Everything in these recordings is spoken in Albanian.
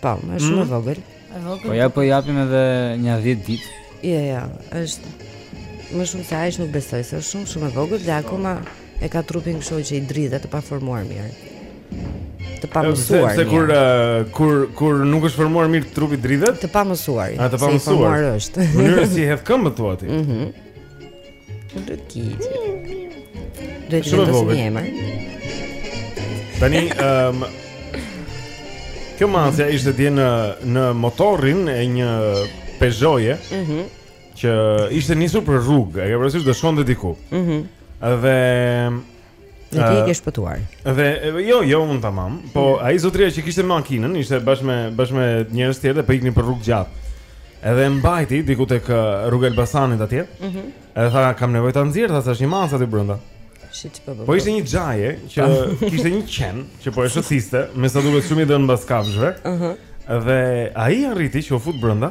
Po, më shumë mm. vogël. E vogël. Po ja po japim edhe një 10 ditë. Jo, jo, është më shumë se aq nuk besoj se është shumë shumë e vogël dhe akoma e ka trupin kështu që i dridhet të paformuar mirë. Të pamësuar. Sepse kur uh, kur kur nuk është formuar mirë trupi dridhet? Të pamësuar. A të pamësuar është. Mënyra si hedh këmbët thua ti. Mhm. Lëkit. Do të thotë si një emër. Tani ehm um, Kjo macja ishte dje në në motorin e një Peugeot-je. Mhm. Mm që ishte nisur për rrugë, e ke parasysh do shkonte diku. Mhm. Mm dhe Dhe ti ke shpëtuar. Dhe jo, jo un tamam, po mm. ai zotëria që kishte makinën, ishte bashkë me bashkë me njerëz të tjerë, po iknin për rrugë gjatë. Edhe mbajti diku tek rruga Elbasanit atje. Mhm. Mm edhe tha kam nevojë ta nxjerr, tha se është një mace aty brenda. Shit, po, po, po. po ishte një xhaje që kishte një qen që po e shëtiste, me sa duket shumë i dhënë mbas kafshëve. Mhm. Mm dhe ai arriti që u fut brenda.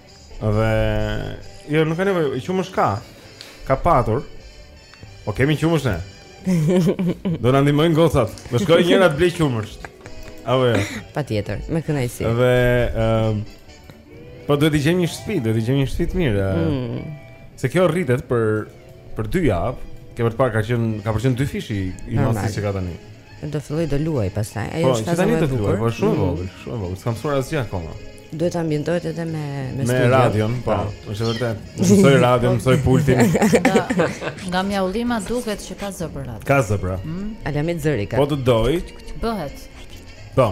Dhe jo, nuk ka nevojë, qumësh ka. Ka patur. Po kemi qumësh ne. Do na ndihmojnë gocat. Do shkojë njëra të blejë qumësh. Apo jo. Patjetër, me kënaqësi. Dhe ë um, Po duhet të gjejmë një shtëpi, duhet të gjejmë një shtëpi të mirë. Mm. Se kjo rritet për Për dy javë, ke për të parë ka qenë ka për qenë dyfishi i masës që ka tani. Do fillojë të luajë pastaj. Ajo po, është faza më e bukur. Po, shumë mm. vogël, shumë vogël. S'ka mësuar asgjë akoma. Duhet të ambientohet edhe me me studio. Me radion, po. po. Është vërtet. Mësojë radion, mësojë pultin. Nga mjaullima duket që ka zë për radion. Ka zë pra. Mm. Alamet zëri ka. Po të doj. Bëhet. Po.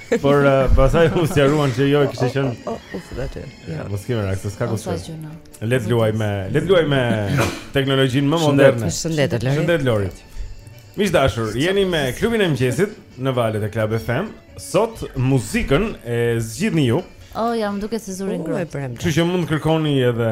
Por uh, pastaj u sqaruan që jo e kishte qënë O, o, o, dhe të Ja, më s'kime rakë, s'ka ku s'kime Le të luajë me, le të luajë me teknologjinë më moderne Shëndet, Lori Shëndet, Lori Miq të dashur, jeni me klubin e mëngjesit në valët e Club FM Sot muzikën e zgjidhni ju O, oh, jam duke se zurin grot Kështë që mund të kërkoni edhe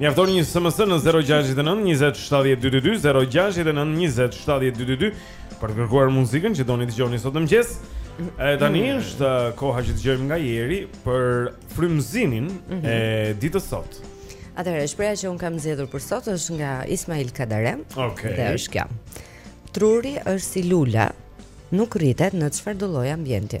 Mjafton një SMS në 069 20 70 222, 069 20 70 222 për të kërkuar muzikën që doni të dëgjoni sot në mëngjes. E tani mm. është uh, koha që të dëgjojmë nga Jeri për frymëzimin mm -hmm. e ditës sot. Atëherë, shprehja që un kam zgjedhur për sot është nga Ismail Kadare. Okej. Okay. Dhe është kjo. Truri është si lulja, nuk rritet në çfarëdo lloj ambienti.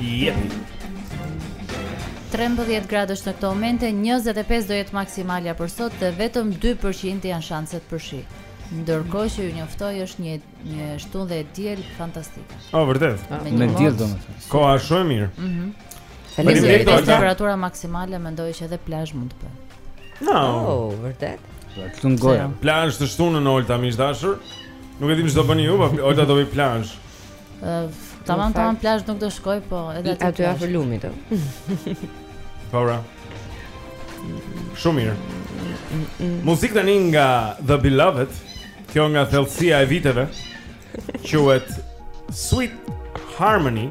Jep. 13 gradë në këto momente, 25 do jetë maksimalja për sot dhe vetëm 2% janë shanset për shi. Ndërkohë që ju njoftoj është një një shtunë dhe e diel fantastike. Oh, vërtet. Ah, me diell domethënë. Koha është shumë e mirë. Mhm. Mm Faleminderit për temperatura maksimale, mendoj që edhe plazh mund të bëj. No. Oh, vërtet. Ja këtu në gojë. Plazh të shtunën Olta miq të dashur. Nuk e dim ç'do bëni ju, po Olta do vi plazh. Tamam tamam plazh nuk do shkoj, po edhe aty. Aty afër lumit. Po bra. Shumë mirë. Muzikë tani nga The Beloved, kjo nga thellësia e viteve. Quhet Sweet Harmony.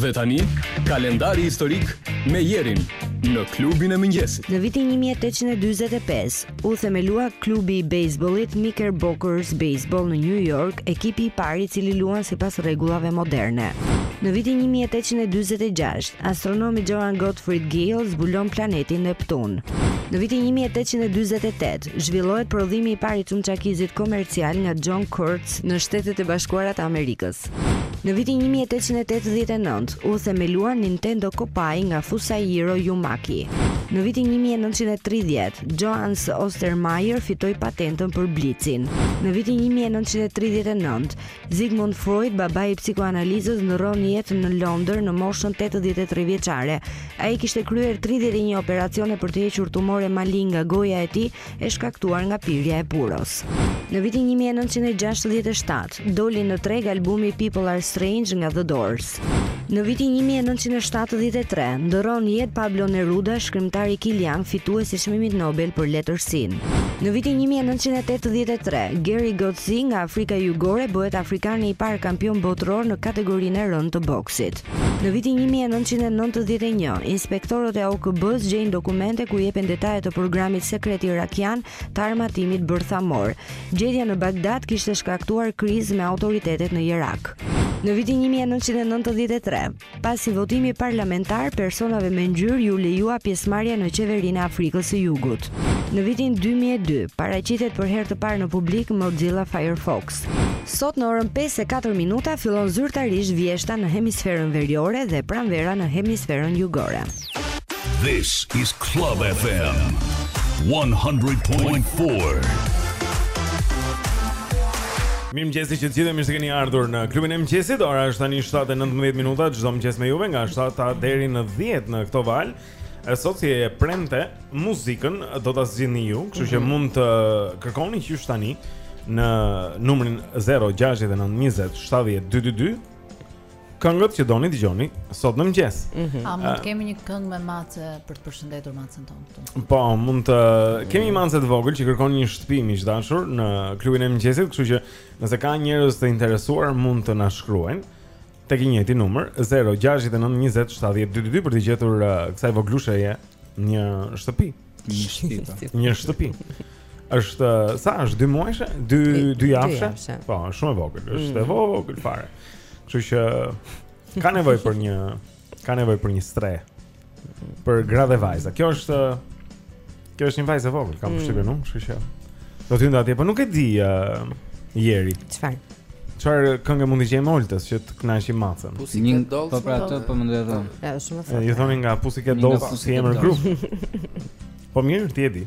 Dhe tani, kalendari historik me jerin në klubin e mëngjesit. Në vitin 1845, u themelua klubi i bejsbollit Knickerbockers Baseball në New York, ekipi i parë i cili luan sipas rregullave moderne. Në vitin 1846, astronomi Johann Gottfried Galle zbulon planetin Neptun. Në vitin 1848, zhvillohet prodhimi i parë i çumçakizit komercial nga John Kurtz në Shtetet e Bashkuara të Amerikës. Në vitin një mijë e tetëqind e tetëdhjetë e nëntë, u themelua Nintendo Koppai nga Fusahiro Yumaki. Në vitin një mijë e nëntëqind e tridhjetë, Johannes Ostermayer fitoi patentën për blicin. Në vitin një mijë e nëntëqind e tridhjetë e nëntë, Sigmund Freud, babai i psikoanalizës, ndërron jetë në Londër në moshën tetëdhjetë e tre vjeçare. Ai kishte kryer tridhjetë e një operacione për të hequr tumore malignë nga goja e tij e shkaktuar nga pirja e puros. Në vitin 1967, doli në treg albumi People Are Strange nga The Doors. Në vitin 1973, ndërron jetë Pablo Neruda, shkrimtari kilian, fitues i çmimit Nobel për letërsinë. Në vitin 1983, Gerrie Coetzee nga Afrika Jugore bëhet afrikani i parë kampion botëror në kategorinë e rëndë të boksit. Në vitin një mijë e nëntëqind e nëntëdhjetë e një, inspektorët e OKB-së gjejnë dokumente ku jepen detaje të programit sekret irakian të armatimit bërthamor. Gjetja në Bagdad kishte shkaktuar krizë me autoritetet në Irak. Në vitin 1993, pas një votimi parlamentar, personave me ngjyrë iu lejua pjesëmarrja në qeverinë e Afrikës së Jugut. Në vitin 2002, paraqitet për herë të parë në publik Mozilla Firefox. Sot në orën 5 e 4 minuta fillon zyrtarisht vjeshta në hemisferën veriore dhe pranvera në hemisferën jugore. This is Club FM 100.4. Mirëmëngjesi të gjithë, mirë se keni ardhur në klubin e mëngjesit Ora është tani 7.19 minuta, çdo mëngjes me juve nga 7-ta deri në 10 në këto valë E sot si e premte, muzikën do ta zgjidhni ju, kështu që mm -hmm. mund të kërkoni qysh tani në numrin 0692070222 këngët që doni dëgjoni sot në mëngjes. Mm -hmm. A mund të kemi një këngë me mace për të përshëndetur macen tonë këtu? Po, mund të kemi një mace të vogël që kërkon një shtëpi, të dashur në klubin e mëngjesit, kështu që nëse ka njerëz të interesuar mund të na shkruajnë. Tek i njëjti numër 0692070222 për t'i gjetur uh, kësaj voglusheje një shtëpi. Një shtëpi. një shtëpi. Është uh, sa është dy muajshe? Dy dy javshe? Po, është shumë e vogël, është mm. e e vogël fare. Kështu që ka nevojë për një ka nevojë për një strehë. për gra dhe vajza. Kjo është kjo është një vajzë e vogël, kam mm. përshtypjen mm. unë, kështu që. Do të ndaj atje, po nuk e di uh, Jeri. Çfarë? Çfarë kënge mund t'i gjejmë Oltës që të kënaqë macën? Si një dolls. Po pra atë po mendoj atë. Është shumë fort. Ju thoni nga Pussycat Dolls si emër grup. Po mirë, ti e di.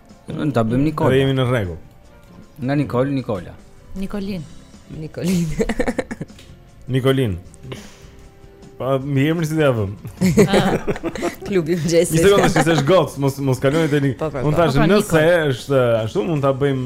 Ne ta bëjmë Nikola. Ne jemi në rregull. Nga Nikol, Nikola. Nikolin. Nikolin. Nikolin. Pa mi emri si të vëm. Klubi i Jesse. Ishte vetëm se është gocë, mos mos kaloni te Nik. Po, po, po. Unë tash nëse është ashtu mund ta bëjmë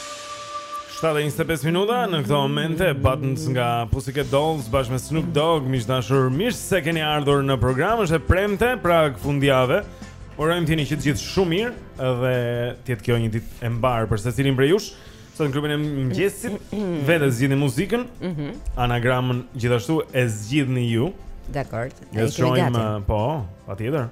7:25 minuta në këto momente Buttons nga Pussycat Dolls bashkë me Snoop Dogg, miq të dashur, mirë se keni ardhur në program. Është e premte, pra fundjavë. Urojmë të jeni që të gjithë shumë mirë dhe të jetë kjo një ditë e mbarë për secilin prej jush. Sot në klubin e mëngjesit vetë zgjidhni muzikën. Mhm. Anagramën gjithashtu e zgjidhni ju. Dakor. E të shohim po, patjetër.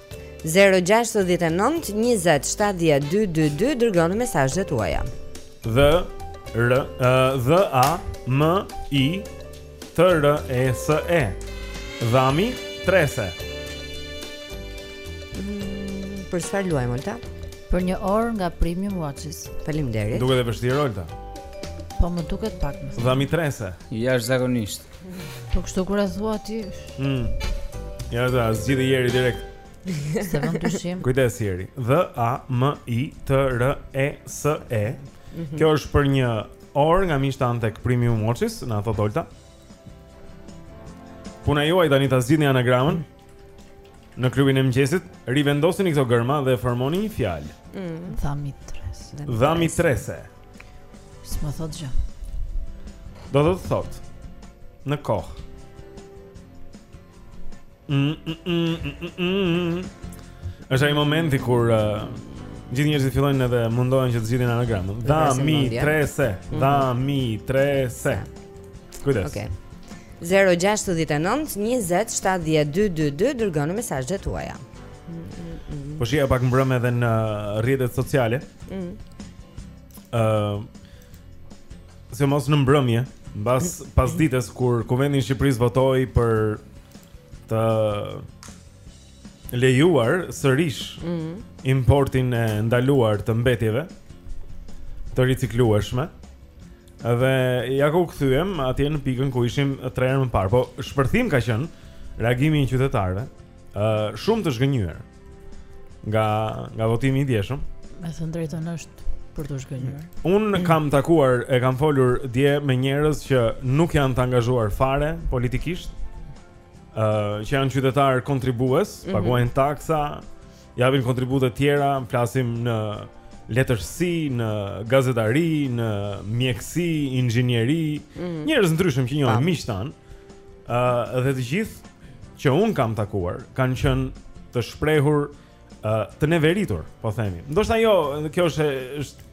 069 20 70 222 dërgoni mesazhet tuaja. Dh R Dh A M I T R E S E. Dhami trese. Mm, për çfarë luajmë Olta? Për një orë nga Premium Watches. Faleminderit. Duket e vështirë Olta. Po më duket pak më. Dhami trese. Jashtëzakonisht. Po kështu kur ç'thua ti. Hm. Ja do ta zgjidhë Jeri direkt. S'e vëmë në dyshim. Kujdes Jeri. Dh A M I T R E S E. Mhm. Kjo është për një orë nga miqtë tanë tek Premium Watches, na tha Olta. Puna juaj tani ta zgjidhni anagramën. Në klubin e mëngjesit rivendosini këto gërma dhe formoni një fjalë. Mm. Dhami trese. Dhami trese. S'më thotë gjë. Do të të thotë në kohë. Mm, mm, mm, Është ai momenti kur uh, gjithë njerëzit fillojnë edhe mundohen që të zgjidhin anagramën. Dhami trese. Mhm. Dhami trese. Kujdes. Okej. Okay. 069 20 70 222 dërgoni mesazhet tuaja. Po shihja pak mbrëmë edhe në rrjetet sociale. Ëh. Mm. Uh, sidomos në mbrëmje, mbas pas ditës kur Kuvendi i Shqipërisë votoi për të lejuar sërish mm -hmm. importin e ndaluar të mbetjeve të riciklueshme. Dhe ja ku u kthyem atje në pikën ku ishim 3 herë më parë. Po shpërthim ka qenë reagimi i qytetarëve, ë uh, shumë të zhgënjyer nga nga votimi i djeshëm. Me thënë drejtën është për të zhgënjyer. Un kam takuar e kam folur dje me njerëz që nuk janë të angazhuar fare politikisht. ë uh, që janë qytetarë kontribues, mm -hmm. paguajnë taksa, japin kontribute tjera, flasim në letërsi, në gazetari, në mjekësi, inxhinieri, mm -hmm. njerëz ndryshëm që njohim miq tanë. Ëh, uh, dhe të gjithë që un kam takuar kanë qenë të shprehur uh, të neveritur, po themi. Ndoshta jo, kjo është është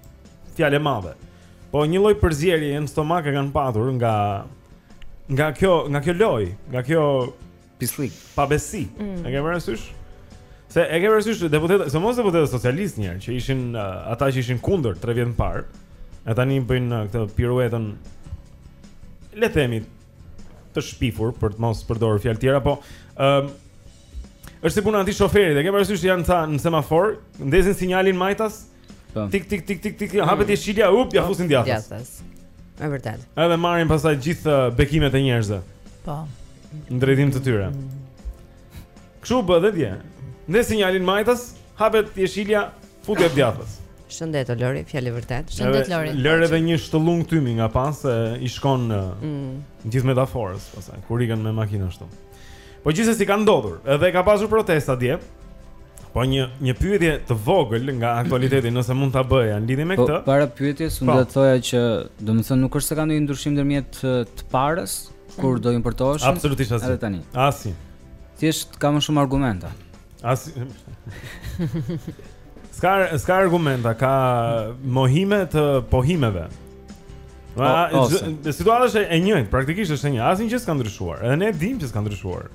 fjalë e madhe. Po një lloj përzierje në stomak e kanë patur nga nga kjo, nga kjo lojë, nga kjo Pislik. Pabesi. Mm. E ke parasysh? Se e ke parasysh deputetët, sidomos deputetët socialistë njëherë që ishin uh, ata që ishin kundër 3 vjet më parë. E tani bëjnë uh, këtë piruetën le të themi të shpifur për të mos përdorur fjalë tjera, po ëm um, është si puna e atij shoferit. E ke parasysh janë ca në semafor, ndezin sinjalin majtas, mm Po. Tik tik tik tik tik, hapet mm. jeshilja, up, ia fusin djathtas. Djathtas. Është vërtet. Edhe marrin pastaj gjithë uh, bekimet e njerëzve. Po. Në drejtim të tyre. Kështu u bë dhe dje. Në sinjalin majtas hapet jeshilja, futet djathtas. Shëndet Lori, fjalë vërtet. Shëndet Lori. Lër edhe një shtëllung tymi nga pas se i shkon uh, mm. gjithë metaforës pastaj kur ikën me makinë ashtu. Po gjithsesi ka ndodhur, edhe ka pasur protesta dje. Po një një pyetje të vogël nga aktualiteti, nëse mund ta bëj, në lidhje me po, këtë. Po para pyetjes unë po. do të thoja që, domethënë nuk është se ka ndonjë ndryshim ndërmjet të parës kur do importoheshin. Absolutisht asnjë. Edhe tani. Asnjë. Thjesht ka më shumë argumenta. As S'ka s'ka argumenta, ka mohime të pohimeve. Ma, o, e, situata është e njëjtë, praktikisht është e njëjtë. Asnjë gjë s'ka ndryshuar. Edhe ne e dimë që s'ka ndryshuar.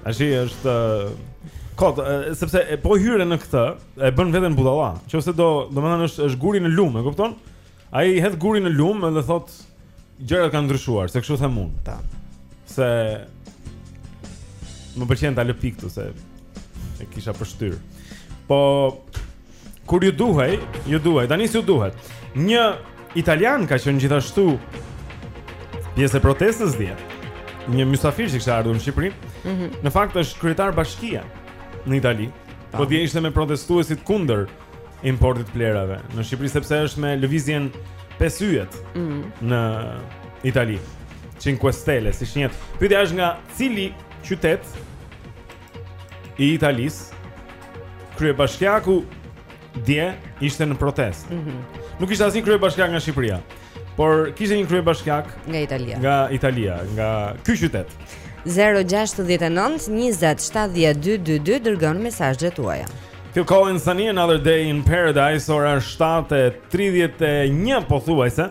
Tashi është uh, kot, uh, sepse e po hyre në këtë, e bën veten budalla. Nëse do, domethënë është është guri në lum, e kupton? Ai i hedh gurin në lum dhe thotë gjërat kanë ndryshuar, se kështu them unë. Ta. Se më pëlqen ta lë pikë se e kisha pështyr. Po Kur ju duhej, ju duhej. Tani s'ju duhet. Një italian ka qenë gjithashtu pjesë e protestës dje. Një mysafir që kishte ardhur në Shqipëri. Mm -hmm. Në fakt është kryetar bashkie në Itali. Ta. Po dje ishte me protestuesit kundër importit të plehrave në Shqipëri sepse është me lëvizjen pesë yjet mm -hmm. në Itali. Cinque Stelle, si shnjet. Pyetja është nga cili qytet i Italisë, kryebashkiaku dje ishte në protestë. Mm -hmm. Nuk ishte asnjë kryebashkiak nga Shqipëria, por kishte një kryebashkiak nga Italia. Nga Italia, nga ky qytet. 069 20 70 222 dërgoni mesazhet tuaja. Phil Collins tani another day in paradise ora 7:31 pothuajse.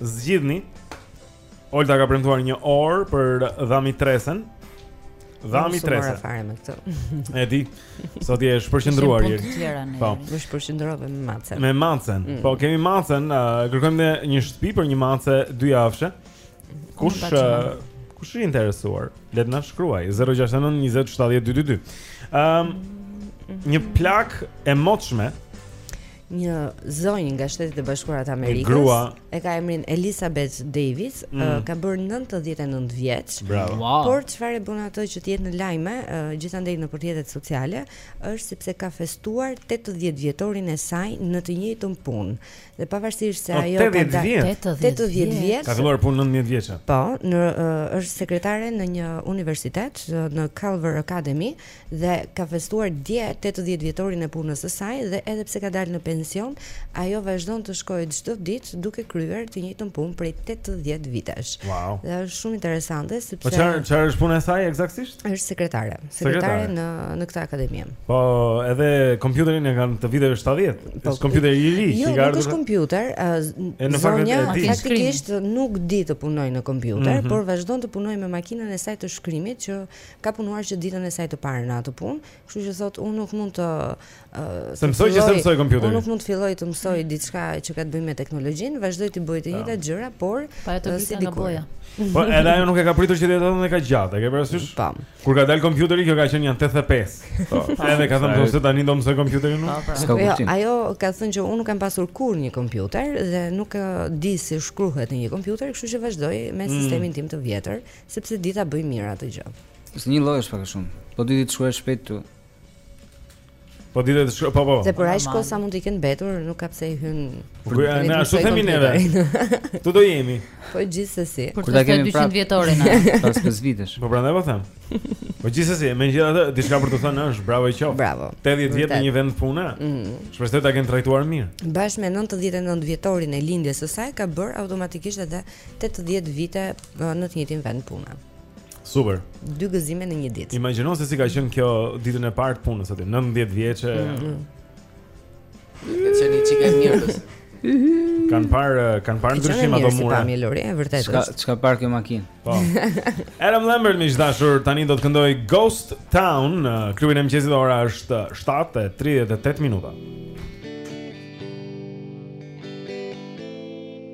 zgjidhni. Olta ka premtuar një orë për dhami tres. Dhami tres. E di. Sot je e shpërqendruar je. Po, më shpërqendrove me macën. Me macën. Mm. Po kemi macën, uh, kërkojmë ne një shtëpi për një mace dy javëshe. Kush uh, kush është i interesuar? Le të na shkruajë 069 20 70 222. Ëm um, një plakë e moçme Një zonjë nga Shtetet e Bashkuara të Amerikës, grua, e ka emrin Elizabeth Davis, mm. uh, ka bërë 99 vjeç. Bravo. Wow. Por çfarë e bën atë që të jetë në lajme, uh, gjithandej nëpër rrjetet sociale, është sepse ka festuar 80 vjetorin e saj në të njëjtën punë. Dhe pavarësisht se oh, ajo ka dalë 80, 80 vjeç. Ka filluar punë 19 vjeç. Po, në uh, është sekretare në një universitet në Culver Academy dhe ka festuar dje tetëdhjetë vjetorin e punës së saj dhe edhe pse ka dalë në pension, ajo vazhdon të shkojë çdo ditë duke kryer të njëjtën punë prej tetëdhjetë vitesh. Wow. Dhe është shumë interesante sepse Po çfarë çfarë është puna e saj eksaktësisht? Është sekretare, sekretare, sekretare. në në këtë akademi. Po edhe kompjuterin e kanë të viteve 70. Po, është kompjuter i ri, jo, nuk është kompjuter. Zonja faktikisht nuk di të punojë në kompjuter, mm -hmm. por vazhdon të punojë me makinën e saj të shkrimit që ka punuar që ditën e saj të parë në atë punë, kështu që thotë unë nuk mund të të mësoj që të mësoj kompjuterin. Unë nuk mund të filloj të mësoj diçka që ka të bëjë me teknologjinë, vazhdoj të bëj të po. njëjtat gjëra, por pa dashje nga boja. Po edhe ajo nuk e ka pritur që të jetojë kaq gjatë, e ke parasysh? Po. Kur ka dalë kompjuteri kjo ka qenë nja 85. Po. Edhe ka thënë se tani do të mësoj kompjuterin unë. Po, S'ka jo, kuptim. Ajo ka thënë që unë nuk kam pasur kurrë një kompjuter dhe nuk di si shkruhet në një kompjuter, kështu që vazhdoj me mm. sistemin tim të vjetër, Sepse di ta bëj mirë atë gjë. Është një lloj është pak a shumë. Po di të shkruajë shpejt tu. Po di të shkruajë, po po. Se për aq kohë sa mund t'i ketë mbetur, nuk ka pse i hyn. Po ja, ne ashtu themi neve. Tu do jemi. Po gjithsesi. Kur ta kemi 200 vjetorin na. Pas pesë vitesh. Po prandaj po them. Po gjithsesi, megjithatë, diçka për të thënë është, bravo i qoftë. Bravo. 80 vjet në një vend pune. Mhm. Shpresoj ta kenë trajtuar mirë. Bash me 99 vjetorin e lindjes së saj ka bërë automatikisht edhe 80 vite në të njëjtin vend pune. Super. Dy gëzime në një ditë. Imagjino se si ka qenë kjo ditën e parë të punës aty, 19 vjeçe. Mm -hmm. Ka qenë një çike mirës. Kan par kan par ndryshim ato mure. Pamje Lori, e vërtetë. Ç'ka ç'ka parë kjo makinë. Po. Adam Lambert miq të dashur tani do të këndojë Ghost Town në klubin e mëngjesit ora është 7:38 minuta.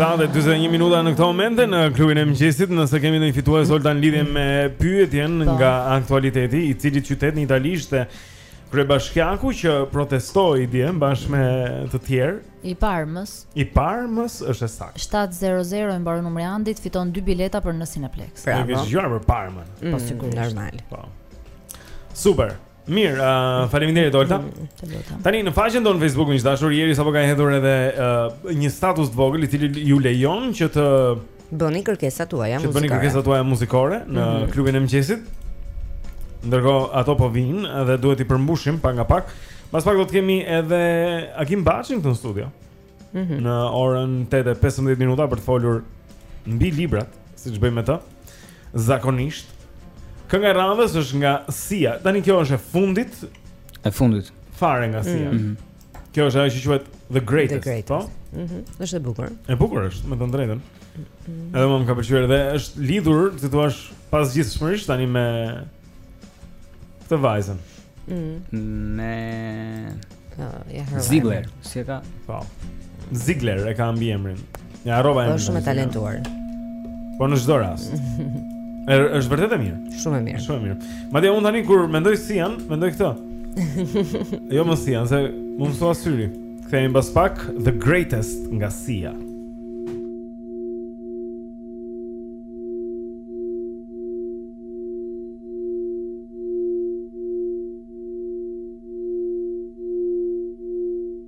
Shtatë e dyzet e një minuta në këto momente në klubin e mëngjesit, nëse kemi ndonjë fitues Olta në lidhje me pyetjen po. nga aktualiteti, i cilit qytet në Itali ishte kryebashkiaku që protestoi dje bashkë me të tjerë I Parmës. I Parmës është e saktë. 700 i mbaron numri Andit, fiton dy bileta për në Cineplex. Pra, e ke zgjuar për Parmën. Mm, po sigurisht. Normal. Po. Super. Mirë, uh, faleminderit Olta. Mm, Tani në faqen tonë Facebook miq të dashur, Jeri sapo ka hedhur edhe uh, një status të vogël i cili ju lejon që të Bëni kërkesat tuaja muzikore. Të bëni kërkesat tuaja muzikore në mm -hmm. klubin e mëngjesit. Ndërkohë ato po vijnë dhe duhet t'i përmbushim pak nga pak. Mbas pak do të kemi edhe Agim Baçin këtu në studio. Mm -hmm. Në orën 8:15 minuta për të folur mbi librat, siç bëjmë me të. Zakonisht. Kënga e radhës është nga Sia. Tani kjo është e fundit. E fundit. Fare nga Sia. Mm -hmm. Kjo është ajo që quhet The Greatest. The greatest. Po? Mhm. Mm është e bukur. E bukur është, me thënë të drejtën. Edhe më ka pëlqyer dhe është lidhur, si të thuash, pazgjidhshmërisht tani me këtë vajzën. Mhm. Me uh, ja, Ziegler, si e ka? Po. Ziegler e ka mbiemrin. Ia harrova emrin. Është shumë e talentuar. Po në çdo rast. Er, është vërtet e mirë. Shumë e mirë. Shumë e mirë. Madje un tani kur mendoj Sian, mendoj këtë. jo më Sian, se mu m'u mësua syri. Kthehemi pas pak The Greatest nga Sia.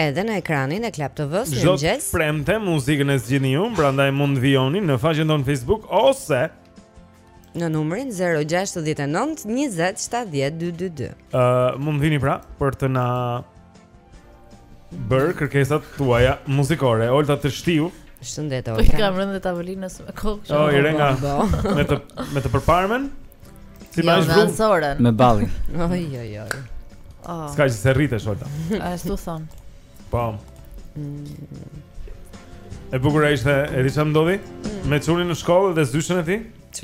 Edhe në ekranin e Club TV-s, mirë mëngjes. Çdo premte muzikën e zgjidhni ju, prandaj mund të vijoni në faqen tonë Facebook ose në numrin 069 20 70 222. Ë, uh, mund të vini pra për të na bërë kërkesat tuaja muzikore. Olta teshtiu. Shëndet Olta. Po i kam rënë tavolinës me kokë. Oh, i renka me të me të përparmen. Si jo, më është Me ballin. Oj oj oj. Oh. S'ka gjë se rritesh, Olta. Ashtu thonë. Po. Mm. E bukura ishte, e di ça më ndodhi? Mm. Me çunin në shkollë dhe zyshën e tij?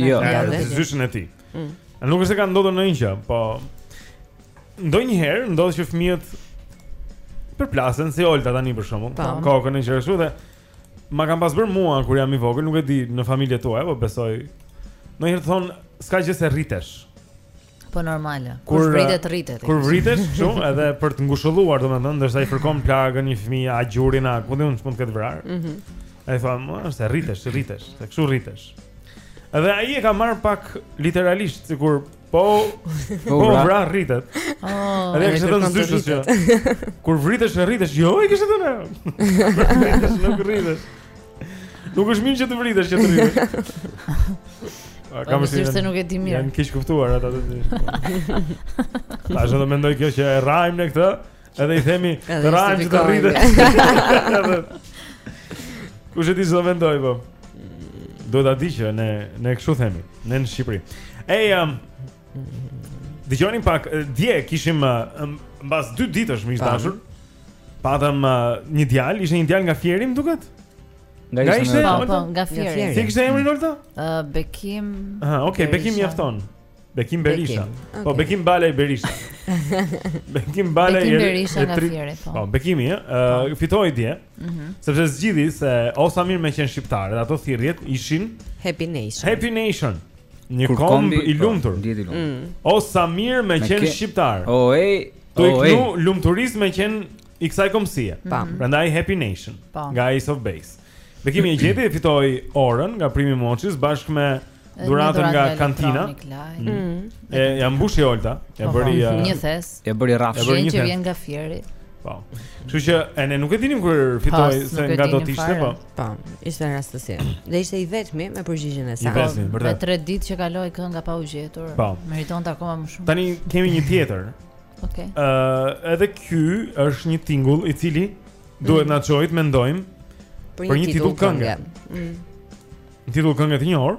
Jo, ja, dhe zyshën e tij. Mm. A nuk është se ka ndodhur ndonjë gjë, po... Ndonjëherë ndodh që fëmijët përplasen, si Olta tani për shembull, po. kokën në qërëshu dhe... Ma kanë pas bërë mua kur jam i vogël, nuk e di në familje tuaj, po besoj. Ndonjëherë thonë, s'ka gjë se rritesh. Po normale. Kur vritet rritet. Kur vritesh kështu edhe për të ngushëlluar domethënë, ndërsa i fërkon plagën një fëmijë a gjurin a ku di unë ç'mund të ketë vrarë. Ëh. Mhm. Ai thonë, "Më është rritesh, rritesh, se kështu rritesh." Edhe ai e ka marrë pak literalisht, sikur po po vra rritet. Oh, edhe kishte thënë zyshës që kur vritesh rritesh, jo, i kishte thënë. Nuk rritesh. Nuk është mirë që të vritesh që të rritesh. A kam vështirë po, se nuk e di mirë. Janë keqkuptuar ata të dy. Tash do mendoj kjo që e rrahim ne këtë, edhe i themi të rrahim që të rritesh. Kush e di çfarë mendoj po? Do ta dijë që ne ne kështu themi, ne në Shqipëri. Ej, um, dëgjoni pak, dje kishim mbas dy ditësh miq të dashur. Patëm uh, një djalë, ishte një djalë nga Fieri, më duket? Nga ishte? Ishte? Po, po, nga Fieri. Si e kishte emrin Olta? Ë, uh, Bekim. Aha, okay, Bekim mjafton. Bekim Berisha. Bekim. Po, okay. Po Bekim Bala i Berisha. Bekim Bala i Bekim Berisha nga Fieri, po. Po, Bekimi, ë, uh, fitoi dje. Mhm. Mm sepse zgjidhi se O sa mirë me qenë shqiptar, ato thirrjet ishin Happy Nation. Happy Nation. Një komb i po, lumtur. Mm. O sa mirë me qenë shqiptar. O ej, Tu oh, i këndu lumturisë me qenë i kësaj kombësie. Mm -hmm. Prandaj Happy Nation, pa. Po. nga Ace of Base. Bekimi e gjeti e fitoi orën nga primi moqës bashkë me dhuratën nga kantina. Mm. Mm. E ja mbushi Olta, ja po, po. bëri uh, një thes. E bëri rrafsh. E bëri një thes. Që vjen nga Fieri. Po. Kështu që edhe ne nuk e dinim kur fitoi se nga do të ishte, po. Po, ishte rastësi. Dhe ishte i vetmi me përgjigjen e saktë. Po, me 3 ditë që kaloi kënga pa u gjetur. Po. Meritonte akoma më shumë. Tani kemi një tjetër. Okej. Okay. Ëh, uh, edhe ky është një tingull i cili duhet mm. na çojë të mendojmë për një, për një titull kënge. Ëh. Mm. Titull kënge të njohur.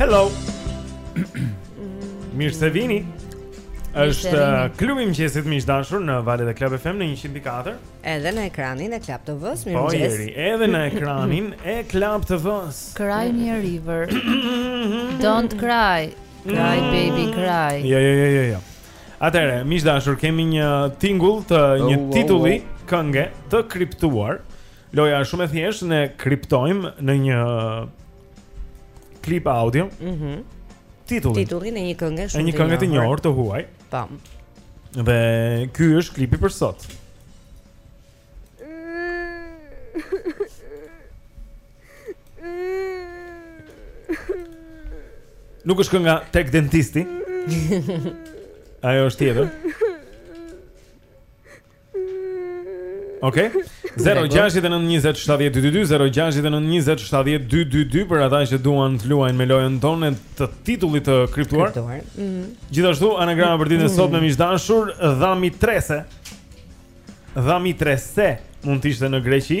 Hello. Mirë se vini. Është uh, klubi i mëngjesit miq të dashur në valët e Club FM në 104. Edhe në ekranin e Club TV, mirë po, mëngjes. Po jeri, edhe në ekranin e Club TV. Cry me a river. Don't cry. Cry mm. baby cry. Jo, jo, jo, jo, jo. Atëherë, miq të dashur, kemi një tingull të oh, një oh, titulli oh, oh. kënge të kriptuar. Loja është shumë e thjeshtë, ne kriptojmë në një klip audio. Mhm. Mm titullin. Titullin e një kënge shumë të njohur. Një këngë të njohur të huaj. Tam. Po. Dhe ky është klipi për sot. Nuk është kënga tek dentisti. Ajo është tjetër. Ok, 0692070222, 0692070222 për ata që duan të luajnë me lojën tonë të titullit të kriptuar. Mhm. Gjithashtu anagrama për ditën e sotme miq të dashur, dhami trese. Dhami trese mund të ishte në Greqi.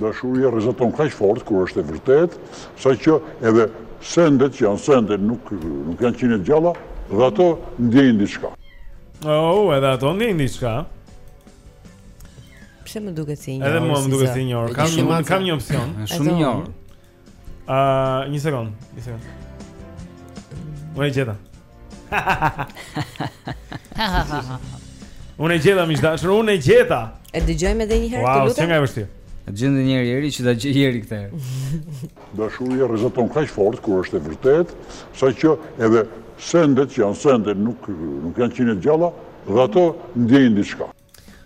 Dashuria rrezaton kaq fort kur është e vërtetë, sa që edhe sendet që janë sende nuk nuk janë qenie të gjalla dhe ato ndjejnë diçka. Oh, edhe ato ndjejnë diçka. Pse më duket si një orë? Edhe mua më duket si një orë. Kam një kam një opsion. Është shumë i njohur. A, uh, një sekond, një sekond. Unë e gjeta. Unë e gjeta, miq të dashur, unë e gjeta. E dëgjojmë dhe njëherë wow, të lutem? Wow, që nga e vështi. E gjendë njëherë jeri që da gjë jeri këte. Dashuria rrezaton kaq fort, kur është e vërtetë, sa që edhe sendet që janë sende nuk, nuk janë qenie të gjalla, dhe ato ndjejnë diçka.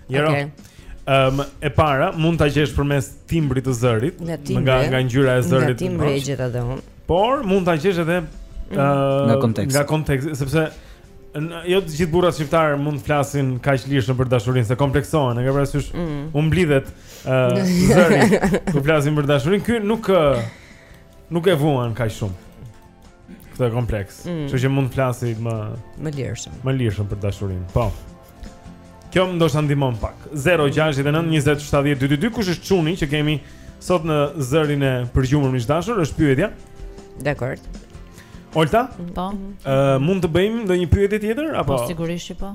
Njëro. Okej. Okay. Ëm e para mund ta gjesh përmes timbrit të zërit, Nga timbri. nga nga ngjyra e zërit. Nga timbri e bosh. gjeta dhe unë. Por mund ta gjesh edhe ë Nga konteksti. Nga konteksti, sepse në, jo të gjithë burrat shqiptarë mund të flasin kaq lirshëm për dashurinë, se kompleksohen, e ke parasysh? Mm. U mblidhet ë zëri kur flasin për dashurinë, ky nuk ë, nuk e vuan kaq shumë. Këtë kompleks mm. Kështu që mund të flasë më Më lirshëm Më lirshëm për dashurinë Po Kjo më ndoshta ndihmon pak 069 20 70 222 Kush është çuni që kemi Sot në zërin e përgjumur miq të dashur është pyetja Dakord Olta Po uh, Mund të bëjmë ndonjë pyetje tjetër apo? Po sigurisht që po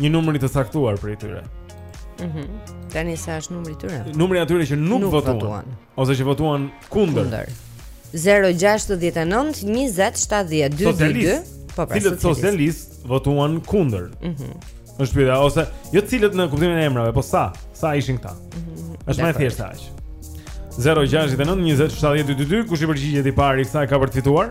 një numri të caktuar prej tyre. Mhm. Mm Tani sa është numri i tyre? Numri i atyre që nuk, nuk votuan, votuan ose që votuan kundër. Kundër. 069 20 70 222. Po pra, cilët socialistë votuan kundër? Mhm. Mm është pyetja ose jo cilët në kuptimin e emrave, po sa? Sa ishin këta? Mm -hmm. Është më e thjeshtë aq. 069 20 70 222, kush i përgjigjet i pari kësaj ka për të fituar?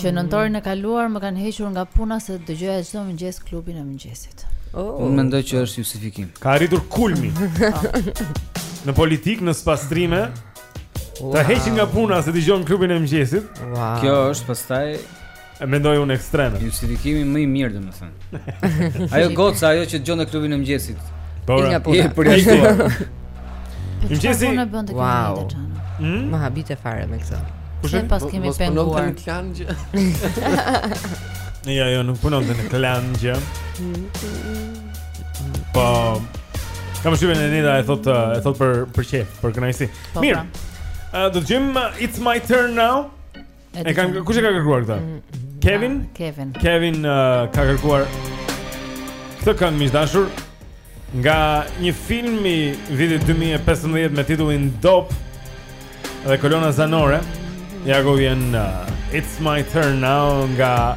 Që nëntorin e kaluar më kanë hequr nga puna se dëgjoja çdo mëngjes klubin e mëngjesit. Oh. Unë mendoj që është justifikim. Ka arritur kulmi. në politikë, në spastrime. Wow. Të heqin nga puna se dëgjon klubin e mëngjesit. Wow. Kjo është pastaj E mendoj unë ekstreme. Justifikimi më i mirë domethënë. Ajo goca, ajo që dëgjon në klubin e mëngjesit. Po, pra. po. Je për jashtë. Më lësh. Wow. Hmm? Ma habite fare me këtë. Kush e pas kemi penguar? Në Klan gjë. Ja, jo, nuk punonte në Klan gjë. Po. Kam shpëtuar në Nida e thot e thot për për qejf, për kënaqësi. Po, Mirë. Pra. Do të dëgjojmë uh, it's my turn now. E kanë kush e ka kërkuar këtë? Mm, mm, Kevin? Ah, Kevin. Kevin uh, ka kërkuar këtë këngë miq dashur nga një film i vitit 2015 me titullin Dope dhe kolona zanore. Ja ku vjen uh, It's My Turn Now nga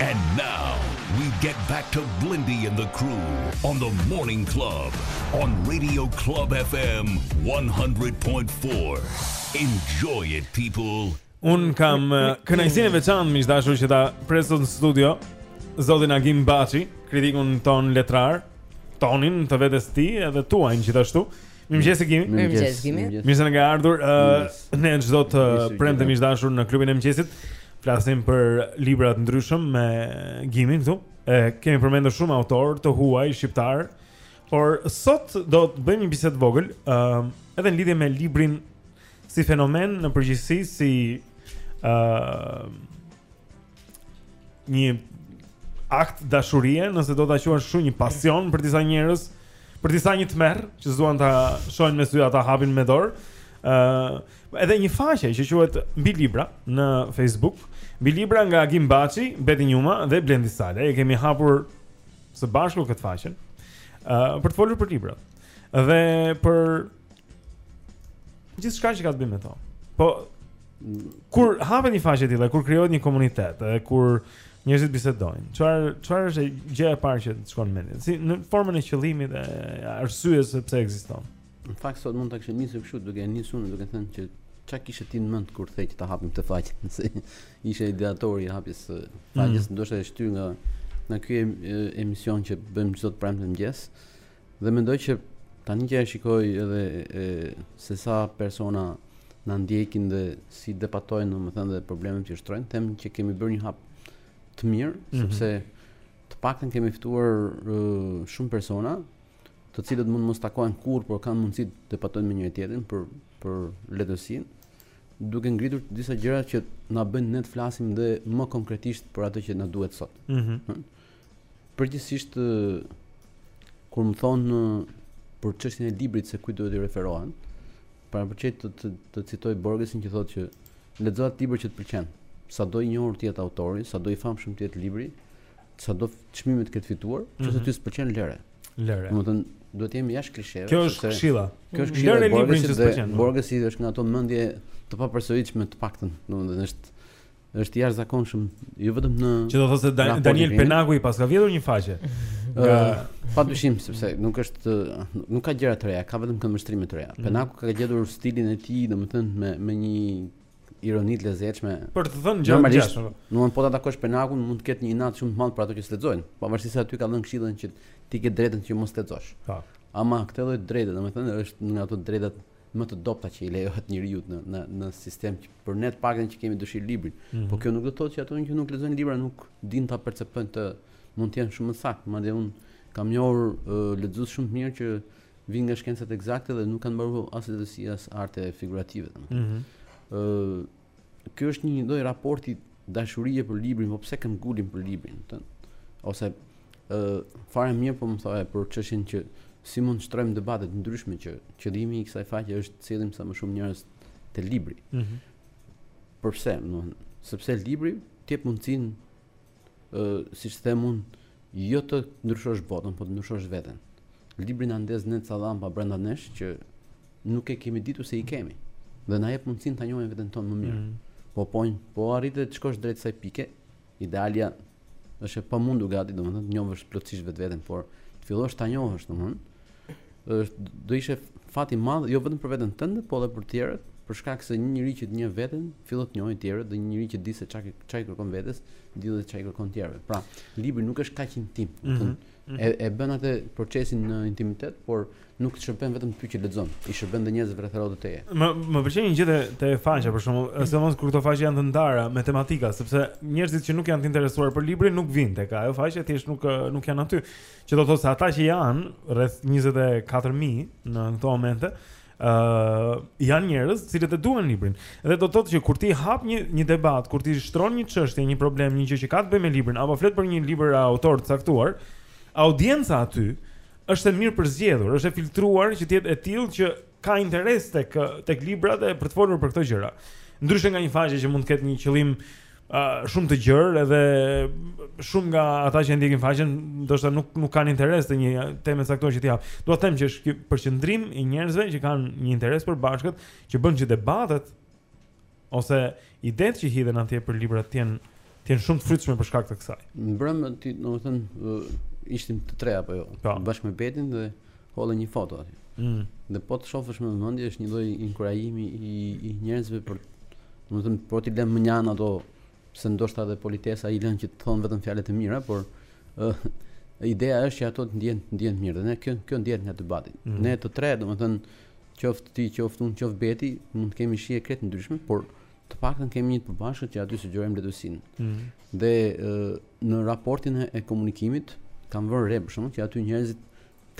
And now we get back to Blendi and the crew on the morning club on radio club FM 100.4 enjoy it people Un kam eh, kënaqësinë e veçantë miq dashur që ta pres në studio zotin Agim Baçi, kritikun ton letrar, tonin të vetes tij edhe tuajin gjithashtu. Mirëmëngjes Gimi. Mirëmëngjes Gimi. Mirë se na ke ardhur. Ne çdo të premte miq dashur në klubin e mëngjesit. Flasim për libra të ndryshëm me Gimin këtu. E kemi përmendur shumë autorë të huaj shqiptar. Por sot do të bëjmë një bisedë të vogël, ë, edhe në lidhje me librin si fenomen në përgjithësi si ë një akt dashurie, nëse do ta quash, shumë një pasion për disa njerëz, për disa një tmerr që s'duan ta shohin me sy a ta hapin me dorë. ë uh, edhe një faqe që quhet Mbi Libra në Facebook. Mbi Libra nga Agim Baçi, Beti Njuma dhe Blendi Salaj. E kemi hapur së bashku këtë faqe. ë uh, për të folur për librat. Dhe për Gjithçka që ka të bëjë me to. Po kur hapet një faqe tjetër, kur krijohet një komunitet, edhe kur njerëzit bisedojnë, çfarë çfarë është gjëja e parë që të shkon në mendje? Si në formën e qëllimit e arsyes se pse ekziston. Në fakt sot mund ta kishim nisur kështu duke nisur unë duke thënë që ça kishe ti në mend kur the që ta hapim këtë faqe, se ishe ideatori i hapjes së faqes, mm. ndoshta e shtyr nga nga ky emision që bëjmë çdo të premte mëngjes. Dhe mendoj që tani që e shikoj edhe e, se sa persona na ndjekin dhe si debatojnë, domethënë dhe problemet që shtrojnë, them që kemi bërë një hap të mirë, mm -hmm. sepse të paktën kemi ftuar uh, shumë persona, të cilët mund mos takohen kurrë, por kanë mundësi të debatojnë me njëri tjetrin për për letërsinë duke ngritur disa gjëra që na bëjnë ne të flasim dhe më konkretisht për atë që na duhet sot. Mhm. Mm Përgjithsisht kur më thonë për çështjen e librit se kujt duhet t'i referohen, parapëlqej të, të, të citoj Borgesin që thotë që lexo atë libër që të pëlqen. Sado i njohur të jetë autori, sado i famshëm të jetë libri, sado çmime të ketë fituar, mm -hmm. nëse ty s'të pëlqen lëre. Lëre. Domethënë duhet të jemi jashtë klisheve. Kjo është këshilla. Kjo është këshilla. Lëre librin që s'të pëlqen. Borgesi është nga ato mendje të papërsëritshme të paktën, domethënë është është i jashtëzakonshëm jo vetëm në Që do të thotë se Daniel Penaku i paska vjedhur një faqe. Ë, pa dyshim sepse nuk është nuk ka gjëra të reja, ka vetëm këndvështrime të reja. Mm. Penaku ka gjetur stilin e tij, domethënë me me një ironi të lezetshme. Për të thënë gjëra të jashtme. Nuk po ta takosh Penakun, mund të ketë një inat shumë të madh për ato që s'lexojnë. Pavarësisht se aty ka dhënë këshillën që ti ke të drejtën që mos lexosh. Po. Ama këtë lloj drejte, domethënë është nga ato të drejtat më të dobëta që i lejohet njeriut në në në sistem që për ne të paktën që kemi dëshirë librin. Mm -hmm. Po mhm. kjo nuk do të thotë që ato që nuk lexojnë libra nuk din ta perceptojnë të mund të jenë shumë më të saktë. Madje un kam njohur uh, lexues shumë të mirë që vijnë nga shkencat ekzakte dhe nuk kanë mbaruar as letërsi as arte figurative. Ëh, mm -hmm. uh, Kjo është një lloj raporti dashurie për librin, po pse këmbëngulim për librin, të, ose ë fare mirë po më thoje për çështjen që si mund të shtrojmë debate të ndryshme që qëllimi i kësaj faqe është të sjellim sa më shumë njerëz te libri. Mm -hmm. Përse, do të sepse libri të jep mundësinë siç them unë, jo të ndryshosh botën, por të ndryshosh veten. Libri na ndez ne ca llamba brenda nesh që nuk e kemi ditur se i kemi dhe na jep mundësinë ta njohim veten tonë më mirë. Mm. Po po po arrite të shkosh drejt kësaj pike, idealja është e pamundur gati, domethënë të njohësh plotësisht vetveten, por të fillosh ta njohësh, domethënë Është do ishte fat i madh jo vetëm për veten tënde, por edhe për të tjerët, për shkak se një njeri që njeh veten, fillon të njohë të tjerët dhe një njeri që di se ça ça i kërkon vetes, di edhe ça i kërkon të tjerëve. Pra, libri nuk është kaq intim, mm -hmm. e, e bën atë procesin në intimitet, por nuk të shërben vetëm ty që lexon, i shërben edhe njerëzve rreth e rrotë teje. Më më pëlqen një gjë te te faqja për shembull, mm. sidomos kur këto faqe janë të ndara me tematika, sepse njerëzit që nuk janë të interesuar për librin nuk vijnë tek ajo faqe, thjesht nuk nuk janë aty. Që do të thotë se ata që janë rreth 24000 në këto momente, ë uh, janë njerëz të cilët e duan librin. Dhe do të thotë që kur ti hap një një debat, kur ti shtron një çështje, një problem, një gjë që ka të bëjë me librin apo flet për një libër a autor të caktuar, audienca aty është e mirëpërzgjedhur, është e filtruar që të jetë e tillë që ka interes tek tek librat dhe për të folur për këto gjëra. Ndryshe nga një faqe që mund të ketë një qëllim uh, shumë të gjerë edhe shumë nga ata që e ndjekin faqen ndoshta nuk nuk kanë interes te një temë e caktuar që ti hap. Dua të them që është përqendrim i njerëzve që kanë një interes të përbashkët, që bën që debatet ose idetë që hidhen atje për libra të jenë të jenë shumë të frytshme për shkak të kësaj. Mbrëmë ti, domethënë, ishim të tre apo jo, pa. Po. bashkë me Betin dhe hodha një foto aty. Mm. Dhe po të shofësh me vëmendje është një lloj inkurajimi i, i njerëzve për domethënë po ti lëmë mënjan ato se ndoshta edhe politesa i lënë që të thonë vetëm fjalët e mira, por uh, ideja është që ato të ndjen të ndjen mirë. Dhe ne kjo kjo ndjen nga debati. Mm. Ne të tre, domethënë Qoftë ti, qoftë unë, qoftë Beti, mund të kemi shije krejt ndryshme, por të paktën kemi një të përbashkët që aty sugjerojmë letërsinë. Mm. Dhe e, në raportin e komunikimit kam vënë re për shembull që aty njerëzit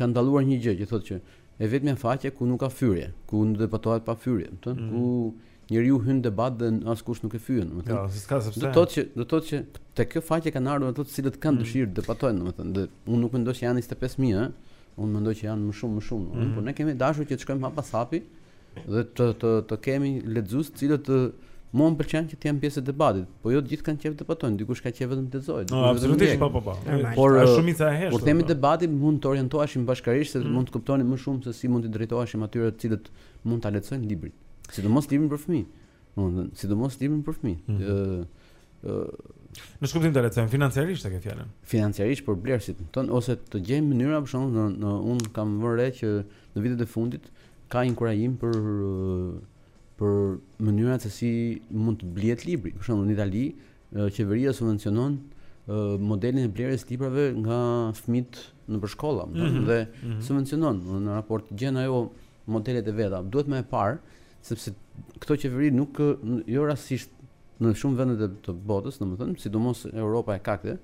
kanë dalluar një gjë që thotë që e vetmja faqe ku nuk ka fyerje, ku nuk debatohet pa fyerje, do të thotë mm. ku njeriu hyn në debat dhe askush nuk e fyen, domethënë. Jo, s'ka sepse. Do thotë që do thotë që te kjo faqe kanë ardhur ato të cilët kanë mm. dëshirë të debatojnë, domethënë, dhe unë nuk mendoj se janë 25000, ë. Unë mendoj që janë më shumë, më shumë, mm. por ne kemi dashur që të shkojmë hap pas hapi dhe të të të kemi lexues të cilët të Mua më pëlqen që të jem pjesë e debatit, po jo të gjithë kanë qejf të debatojnë, dikush ka qejf vetëm të lexojë. Jo, absolutisht, po po po. Por është shumica e heshtur. Kur themi po. debati mund të orientoheshim bashkërisht se mm. mund të kuptonim më shumë se si mund të drejtoheshim atyre të cilët mund ta lexojnë librin. Sidomos librin për fëmijë. Domethënë, sidomos librin për fëmijë. Mm -hmm. ë ë Në ç'kuptim të lexojnë financiarisht e ke fjalën. Financiarisht për blerësit, ton ose të gjejmë mënyra për shembull në, në un kam vënë re që në vitet e fundit ka inkurajim për për mënyrat se si mund të blihet libri. Për shembull në Itali Qeveria subvencionon modelin e blerjes librave nga fëmit nëpër shkolla, mm -hmm. dhe mm -hmm. subvencionon në raport, gjen ajo modelet e veta, duhet me e parë, sepse këto qeveri nuk, jo rastësisht në shumë vende të botës, domethënë, sidomos Europa e ka këtë,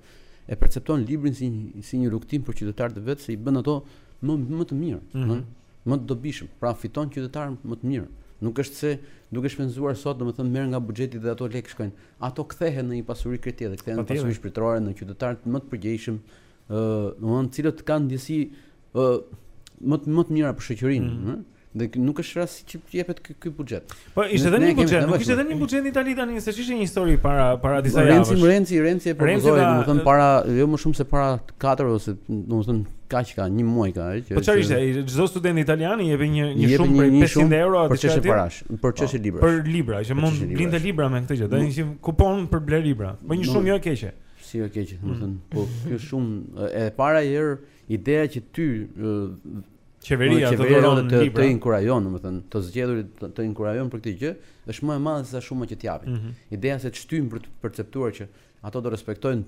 e percepton librin si, si një rrugëtim për qytetarët e vet, se i bën ato më, më të mirë, mm -hmm. më të dobishëm, pra fiton qytetarë më të mirë. Nuk është se duke shpenzuar sot, domethënë merr nga buxheti dhe ato lekë shkojnë. ato kthehen në një pasuri kritike, kthehen në pasuri shpirtërore në qytetarë më të përgjegjshëm, ë, domthonë, cilët kanë ndjesi ë më më të mira për shoqërinë, mm. ë? Dhe nuk është rastësi që të jepet ky ky buxhet. Po ishte edhe një buxhet, nuk ishte edhe një buxhet në Itali tani, se ishte një histori para para disa javësh. Renzi, Renzi, Renzi e propozoi, domethënë para jo më shumë se para 4 ose domethënë Kaq ka, një muaj ka ai që. Po çfarë ishte? Çdo student italian i jepin një një shumë prej 500 euro atë çështje parash, për çështje po, libra. Për libra, që mund të blinte libra me këtë gjë, pra një kupon për bler libra. Po një shumë jo e keqe. Si jo e keqe, domethënë, mm. po kjo shumë e para herë ideja që ty qeveria të dhuron të të inkurajon, domethënë, të zgjedhurit të, të inkurajon për këtë gjë, është më e madhe se sa shuma që t'japin. Mm -hmm. Ideja se të shtyn për të perceptuar që ato do respektojnë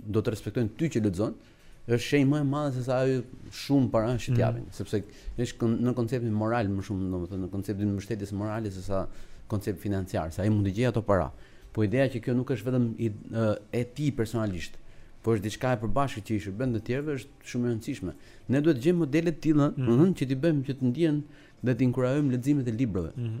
do të respektojnë ty që lexon, mm Është shenjë më e madhe se sa ajo shumë para që të mm. japin, mm. sepse është në konceptin moral më shumë, domethënë në konceptin e mbështetjes morale se sa koncept financiar, se ai mund të gjejë ato para. Po ideja që kjo nuk është vetëm i, e tij personalisht, por është diçka e përbashkët që u shërben të tjerëve është shumë e rëndësishme. Ne duhet të gjejmë modele të tilla, mm. domethënë që t'i bëjmë që të ndihen dhe të inkurajojmë leximet e librave. Mm.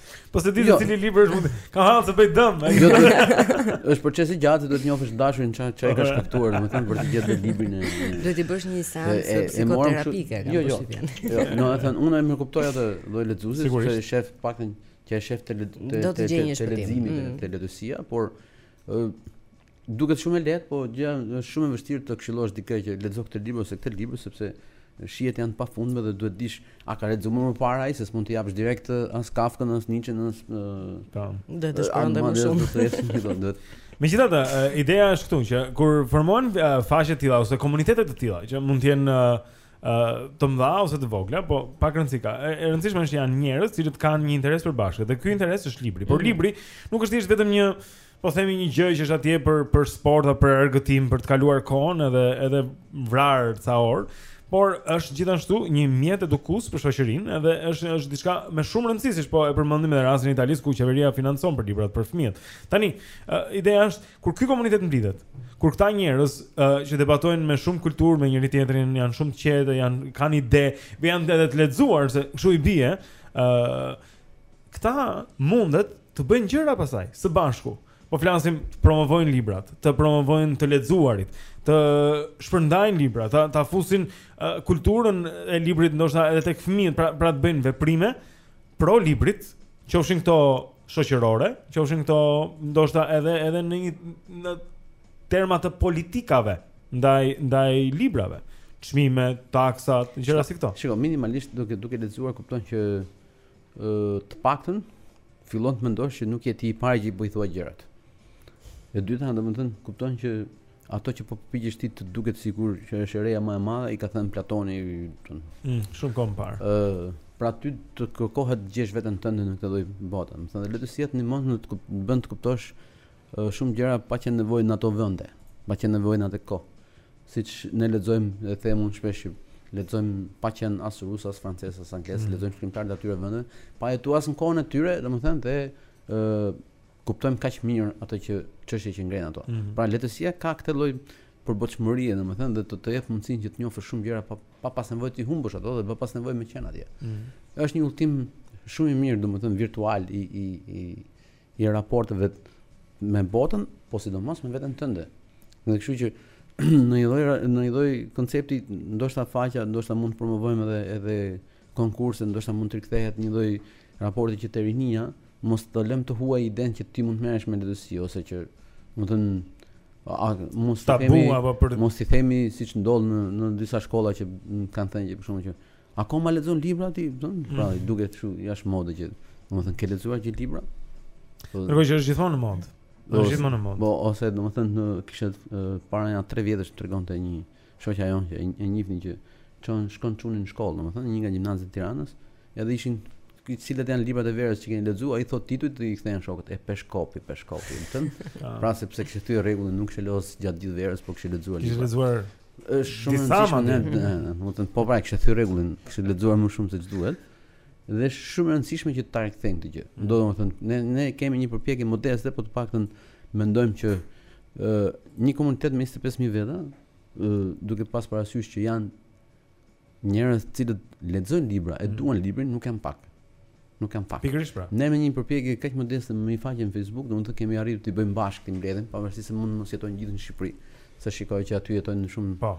Po s'e di se jo. cili libër është mund ka hall të bëjë dëm. Jo, është proces i gjatë, duhet të njohësh dashurinë ç'a ç'a e ka shkaktuar, domethënë për të gjetur librin e. Duhet të bësh një seancë psikoterapike, kam jo, jo. përshtypjen. Jo, jo, domethënë, unë e më kuptoj atë lloj lexuesi, sepse e shef pak te që e shef te te te te leximi, mm. te letërsia, por Duket shumë e lehtë, po që është shumë e vështirë të këshillosh dikë që lexo këtë libër ose këtë libër sepse shijet janë të pafundme dhe duhet dish ç'a ka lexuar më parë ai se s'mund të japësh direkt as Kafkën as Nietzsche në po. Dhe të shkruan më shumë. Duhet. Megjithatë, ideja është këtu që kur formohen faqe të tilla ose komunitete të tilla që mund të jenë të mëdha ose të vogla, po pak rëndësi ka. E rëndësishme është janë njerëz që kanë një interes të përbashkët dhe ky interes është libri. Por mhm. libri nuk është thjesht vetëm një Po themi një gjë që është atje për për sport apo për argëtim, për të kaluar kohën edhe edhe vrarë ca orë, por është gjithashtu një mjet edukues për shoqërinë, edhe është është diçka me shumë rëndësi, siç po e përmendim edhe rastin e Italisë ku qeveria financon për librat për fëmijët. Tani, uh, ideja është kur ky komunitet mblidhet, kur këta njerëz uh, që debatojnë me shumë kulturë me njëri tjetrin, janë shumë të qetë, janë kanë ide, janë edhe të lexuar se kshu i bie, ë uh, këta mundet Të bëjnë gjëra pastaj, së bashku. Po flasim të promovojnë librat, të promovojnë të lexuarit, të shpërndajnë libra, ta ta fusin uh, kulturën e librit ndoshta edhe tek fëmijët, pra pra të bëjnë veprime pro librit, qofshin këto shoqërore, qofshin këto ndoshta edhe edhe në një në terma të politikave ndaj ndaj librave, çmimet, taksat, gjëra si këto. Shiko, minimalisht duke duke lexuar kupton që të paktën fillon të mendosh që nuk je ti i pari që i po thua gjërat. E dyta, domethënë, kupton që ato që po përpiqesh ti të duket sikur që është e reja më e madhe, i ka thënë Platoni, ton. Mm, shumë kohë më parë. Ë, pra ty të kërkohet të gjesh veten tënde në këtë lloj bote. Domethënë, letërsia në mos në të bën të kuptosh Shumë gjëra pa qenë nevoja në ato vende, pa qenë nevoja në atë kohë. Siç ne lexojmë dhe them unë shpesh që lexojmë pa qenë as rusë, as francezë, as anglezë, mm. lexojmë shkrimtarë të atyre vendeve, pa jetuar as në kohën e tyre, domethënë dhe ë kuptojmë kaq mirë ato që çështje që ngrenë ato. Mm -hmm. Pra letërsia ka këtë lloj përbotshmërie, domethënë dhe të të jep mundësinë që të njohësh shumë gjëra pa pa pas nevojë të humbësh kohë dhe pa pas nevojë me qenë atje. Mm -hmm. Është një udhtim shumë i mirë, domethënë virtual i i i i raporteve me botën, po sidomos me veten tënde. Dhe kështu që në një lloj në një lloj koncepti ndoshta faqja ndoshta mund të promovojmë edhe edhe konkurse, ndoshta mund të rikthehet një lloj raporti që te rinia mos të lëmë të huaj idenë që ti mund të merresh me letërsi ose që mund të a mos të themi apo për mos i themi siç ndodh në në disa shkolla që kanë thënë që për shkakun që Akoma lexon libra ti, domethënë pra mm. duket kështu jashtë mode që, domethënë ke lexuar gjithë libra? Po që është gjithmonë në modë. Do të gjithmonë në modë. Po ose domethënë kishte para nja 3 vjetësh tregonte një shoqja jonë që e njihni që çon shkon çunin në shkollë, domethënë një nga gjimnazet e Tiranës, edhe ishin të cilët janë librat e verës që keni lexuar, ai thotë titujt dhe i kthehen shokët e peshkopi, peshkopi, domethënë. Ah. pra sepse kishte thyer rregullin, nuk kishte loz gjatë gjithë verës, por kishte lexuar. Kishte lexuar Është shumë e rëndësishme ne do të po pra kishte thy rregullin, kishte lexuar më shumë se ç'duhet. Dhe është shumë e rëndësishme që ta rikthejmë këtë gjë. Mm. Domethënë ne ne kemi një përpjekje modeste, por të paktën mendojmë që ë një komunitet me 25000 veta, ë duke pas parasysh që janë Njerëz të cilët lexojnë libra, e duan librin, nuk janë pak. Nuk janë pak. Pikërisht pra. Ne me një përpjekje kaq modeste me një faqe në Facebook, domethënë kemi arritur të bëjmë bashkë të mbledhim, pavarësisht se mund të mos jetojnë të gjithë në Shqipëri, se shikoj që aty jetojnë në shumë po.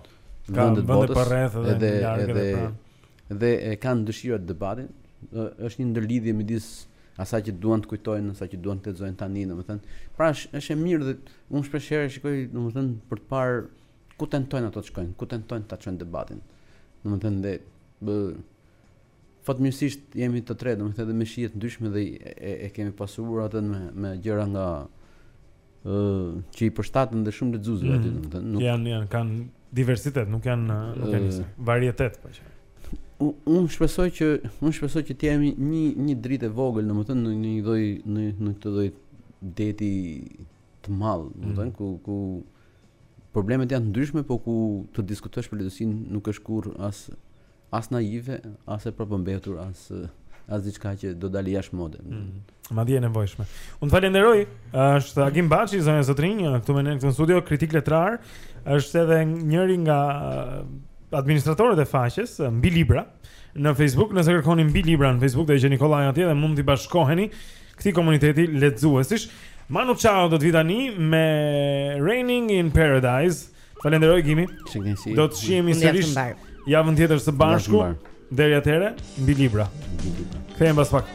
Ka vende përreth edhe edhe edhe, pra. dhe e kanë dëshirë debatin, është një ndërlidhje midis asaj që duan të kujtojnë, asaj që duan të lexojnë tani, domethënë, pra është është e mirë dhe unë shpesh herë shikoj, domethënë, për të parë Ku tentojnë ato të shkojnë, ku tentojnë ta çojnë debatin. Domethënë dhe fatmirësisht jemi të tre, domethënë edhe me shije të ndryshme dhe e, e kemi pasuruar atë me me gjëra nga ë që i përshtaten dhe shumë lexuesve mm, aty domethënë. Nuk janë janë kanë diversitet, nuk janë nuk janë uh, varietet po që. Unë shpresoj që unë shpresoj që të jemi një një dritë e vogël domethënë në një lloj në në këtë lloj deti të madh, domethënë mm. ku ku problemet janë të ndryshme, po ku të diskutosh për letërsinë nuk është kurrë as as naive, as e prapambetur, as as diçka që do dalë jashtë mode. Mm. Madje e nevojshme. Unë të falenderoj, është Agim Baçi, zonja e zotërinj, këtu me ne në studio, kritik letrar, është edhe njëri nga administratorët e faqes, mbi libra, në Facebook, nëse kërkoni mbi libra në Facebook, do e gjeni kollaj atje dhe mund t'i bashkoheni, këtij komuniteti lexuesish. Manu Chao do të vijë tani me Raining in Paradise. Të falenderoj Gimi. Do të shihemi sërisht javën tjetër së bashku. Deri atëherë, mbi libra. Kthehem pas pak.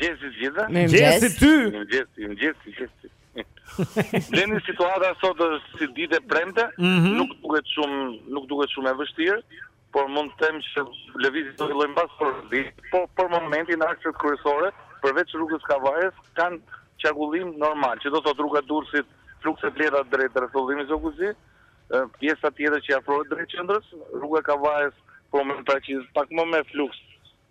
Mëngjes të gjithë. Mëngjes ty. Mëngjes, mëngjes, mëngjes. Blendi situata sot është si ditë e premte, mm -hmm. nuk duket shumë, nuk duket shumë e vështirë, por mund të them që lëvizjet do fillojnë pas por po për momentin akset kryesore përveç rrugës Kavajës kanë qarkullim normal, që do të thotë rruga Durrësit, flukse të lehta drejt rrethrrotullimit te Zogu i Zi, pjesa tjetër që afrohet drejt qendrës, rruga Kavajës po më paraqet pak më me fluks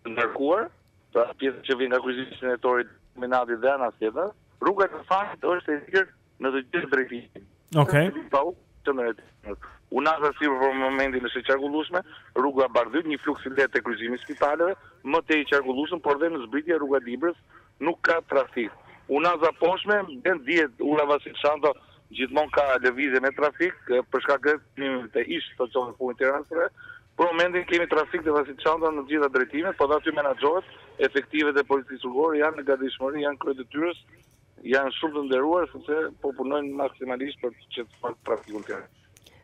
të ngarkuar, pra pjesa që vjen nga kryqëzimi i Senatorit, Minatit dhe ana tjetër, rruga e Tërfanit është e lirë në të gjithë drejtimin. Okej. Okay. Pau, të më rëtë. Unaza si për momentin është e qarkullueshme, rruga Bardhyl, një fluks i lehtë te kryqëzimi i spitaleve, më tej e qarkullueshme, por dhe në zbritje rruga e Dibrës nuk ka trafik. Unaza e poshtme, dhe në djetë ura Vasil Shanto, gjithmonë ka lëvizje me trafik, për shkak të një të ishë të qovë punit të rëndësve, Për momentin kemi trafik te Vasil Shanto në të gjitha drejtimet, po dhe aty menaxhohet, efektivet e policisë rrugore janë në gatishmëri, janë në krye të detyrës, janë shumë të nderuar sepse po punojnë maksimalisht për të qetësuar trafikun të tjerë.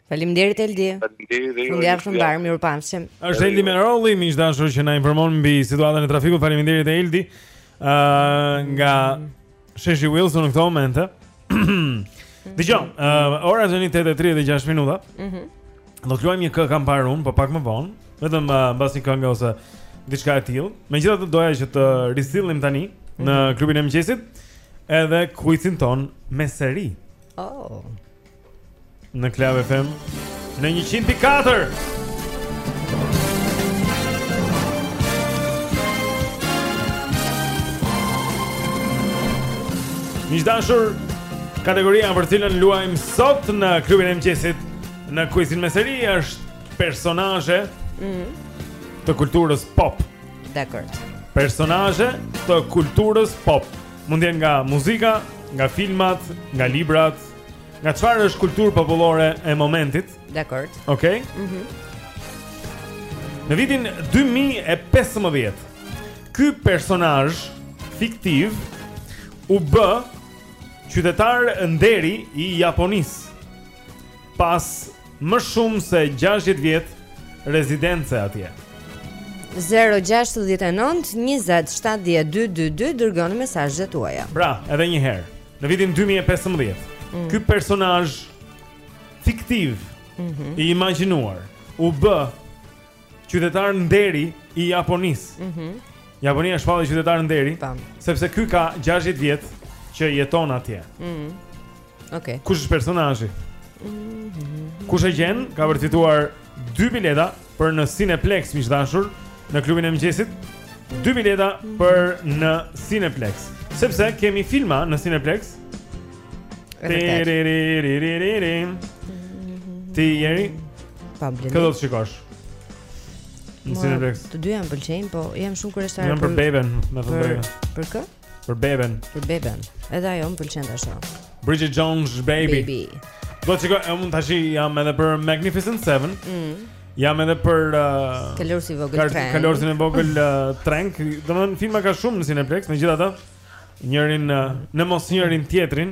Faleminderit Eldi. Faleminderit ju. Fundjavë të mbarë, mirupafshim. Është Eldi Merolli, miq të dashur që na informon mbi situatën e trafikut. Faleminderit Eldi. Ëh, uh, nga Sheshi Wilson në këtë moment. Dëgjo, uh, eh, ora është 8:36 minuta. Mhm. Mm Do të luajmë një këngë kam parë unë, po pak më vonë, vetëm uh, eh, mbas një këngë ose diçka e tillë. Megjithatë doja që të risillnim tani mm -hmm. në mhm. klubin e mëngjesit edhe kuizin tonë me seri. Oh. Në Club FM në 104. Miq të dashur, kategoria për të cilën luajmë sot në klubin e mëngjesit në kuizin me seri është personazhe mm. të kulturës pop. Dakord. Personazhe të kulturës pop. Mund të jenë nga muzika, nga filmat, nga librat, Nga çfarë është kulturë popullore e momentit? Dakord. Okej. Okay? Mhm. Mm Në vitin 2015, ky personazh fiktiv u bë qytetar nderi i Japonisë. Pas më shumë se 60 vjet rezidence atje. 069 20 70 222 dërgoni mesazhet tuaja. Pra, edhe një herë. Në vitin 2015, mm. ky personazh fiktiv mm -hmm. i imagjinuar u bë qytetar nderi i Japonisë. Mm -hmm. Japonia e shpalli qytetar nderi, Tam. sepse ky ka 60 vjet që jeton atje. Mm -hmm. Okej. Okay. Kush është personazhi? Mm -hmm. Kush e gjen? Ka për të fituar dy bileta për në Cineplex miq të dashur në klubin e mëngjesit. Dy bileta për në Cineplex. Sepse kemi filma në Cineplex. Ti jeri? Pa blenë. Kë do të shikosh. Në Cineplex. Të dyja më pëlqejnë, po jam shumë kureshtare për... Jam për beben, më thonë beben. Për, për kë? Për beben. Për beben. Edhe ajo më pëlqen tash. Bridget Jones baby. Baby. Do të shkoj, unë tash jam edhe për Magnificent 7. Mhm. Jam edhe për uh, Kalorësi i vogël Trenk. Kalorësi i vogël uh, Trenk. Domthon filma ka shumë në Cineplex, megjithatë, njërin uh, në mos njërin tjetrin.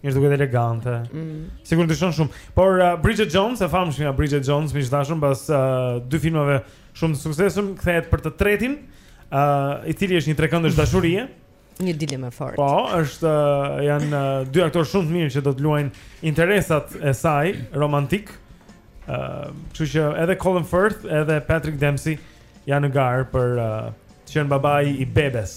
Mirë duket elegante. Mm. Sigur ndryshon shumë. Por uh, Bridget Jones, e famshmja Bridget Jones, miq të dashur, pas uh, dy filmave shumë të suksesshëm, kthehet për të tretin, uh, i cili është një trekëndësh dashurie. Një dilemë e fortë. Po, është uh, janë uh, dy aktorë shumë të mirë që do të luajnë interesat e saj romantike. Ëh, uh, kështu që edhe Colin Firth, edhe Patrick Dempsey janë në garë për uh, të qenë babai i bebes.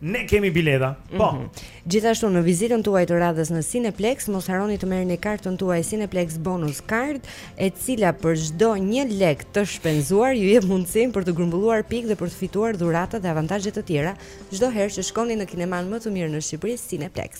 Ne kemi bileta. Po. Mm -hmm. Gjithashtu në vizitën tuaj të radhës në Cineplex, mos harroni të merrni kartën tuaj Cineplex Bonus Card, e cila për çdo 1 lek të shpenzuar ju jep mundësinë për të grumbulluar pikë dhe për të fituar dhurata dhe avantazhe të tjera çdo herë që shkoni në kineman më të mirë në Shqipëri, Cineplex.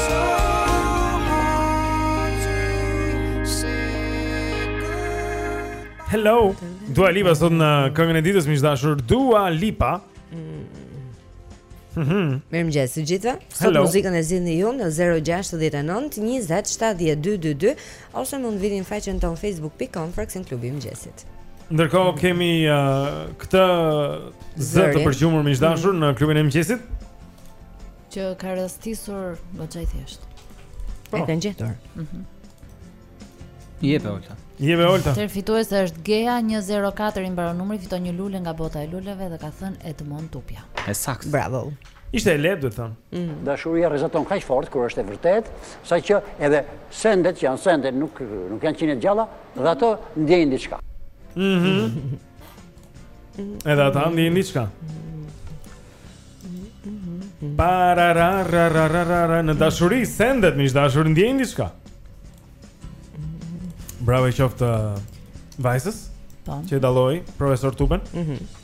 Hello. Dua Lipa sot në këngën e ditës miq të dashur Dua Lipa. Mhm. Mm Mirëmëngjes të gjithëve. Sot muzikën e zgjidhni ju në 069 20 7222 ose mund të vini në faqen tonë facebook.com fraksion Klubi i mëngjesit. Ndërkohë kemi uh, këtë zë të përgjumur miq të dashur mm. në klubin e mëngjesit. Që ka rastisur goxha i thjeshtë. Po. E kanë gjetur. Mhm. Jeve Olta. Jeve Olta. Ter fituese është Gea 104 i mbaron numri, fiton një lule nga bota e luleve dhe ka thënë Edmond Tupja. E saktë. Bravo. Ishte e lehtë duhet thënë. Mm. Dashuria rrezaton kaq fort kur është e vërtetë, saqë edhe sendet që janë sende nuk nuk janë qenie të gjalla, dhe ato ndjejnë diçka. Mhm. Edhe ata mm. ndjejnë diçka Pararararararara Në dashuri, sendet miq të dashur ndjejnë diçka Bravo i qoftë uh, vajzës po. Që e dalloi profesor Tupen mm -hmm.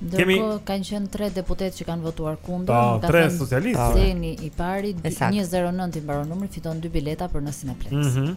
Kemi... kanë qenë tre deputetë që kanë votuar kundër, po, ka tre socialistë. Zeni i pari 109 i mbaron numri fiton dy bileta për në Cineplex. Mhm. Mm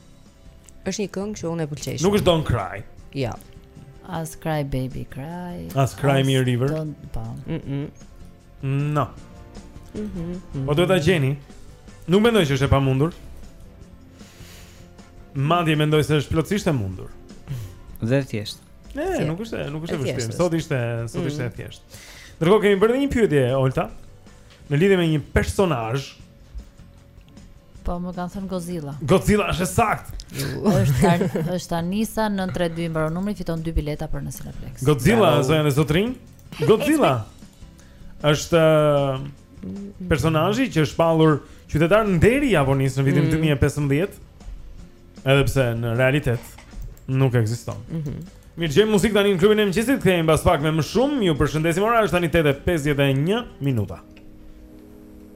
Është një këngë që unë e pëlqej shumë. Nuk është Don't Cry. Jo. As Cry Baby Cry. As Cry Me a River. Po. Mhm. No. Mhm. Po do ta gjeni. Nuk mendoj që është e pamundur. Madje mendoj se është plotësisht e mundur. Dhe thjesht. Ne, nuk është, nuk është e vështirë. Sot ishte, sot ishte e mhm. thjeshtë. Ndërkohë kemi bërë dhe një pyetje Olta në lidhje me një personazh Po më kanë thënë Godzilla. Godzilla është e saktë. Është është Anisa 932 mbaron numri fiton dy bileta për në Cineplex. Godzilla zonja dhe zotërinj. Godzilla. Është personazhi që është shpallur qytetar nderi i Japonisë në vitin 2015. Mm. Edhe pse në realitet nuk ekziston. Mhm. Mirë, dëgjojmë muzikë tani në klubin e mëngjesit, kthehemi pas pak me më shumë. Ju përshëndesim ora është tani 8:51 minuta.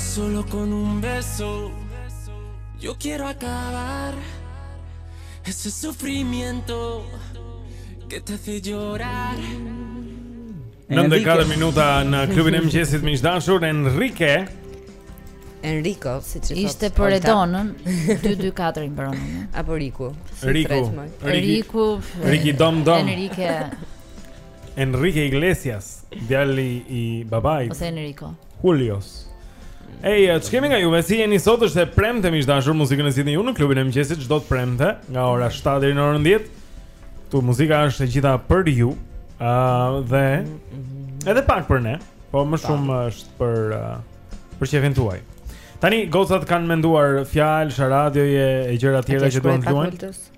Solo con un beso Yo quiero acabar Ese sufrimiento Que te hace llorar Nëntë e 4 minuta në klubin e mëngjesit miq të dashur Enrique Enrico, siç thotë Ishte për Edonën 2-2-4 i mbaron Apo Riku Riku Riku Riki Domdo Enrique Enrique Iglesias Djali i babait Ose Enrico Julios. Ej, ç'kemi nga juve, si jeni sot është e premte miq të dashur muzikën e zgjidhni ju në klubin e mëngjesit Çdo të premte nga ora 7 deri në orën 10 Këtu muzika është e gjitha për ju uh, Dhe edhe pak për ne Po më shumë është për, uh, për qejfin tuaj Tani, gocat kanë menduar fjalë, sharada e gjëra të tjera që duan të luajnë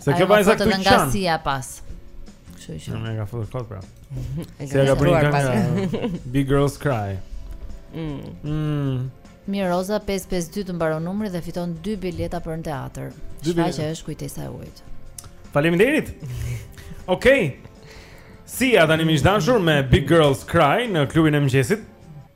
Se kjo vajza këtu qan. Ajo nga Sia pas. Kështu që. Nuk e ka futur kot pra. S'e ka bërë nga Big Girls Cry. Mm. mm. Mirë Roza 552 të mbaron numri dhe fiton 2 bileta për në teatër. Shfaqja është kujtesa e ujit. Faleminderit. Okej. Okay. Sia tani miq të dashur me Big Girls Cry në klubin e mëngjesit.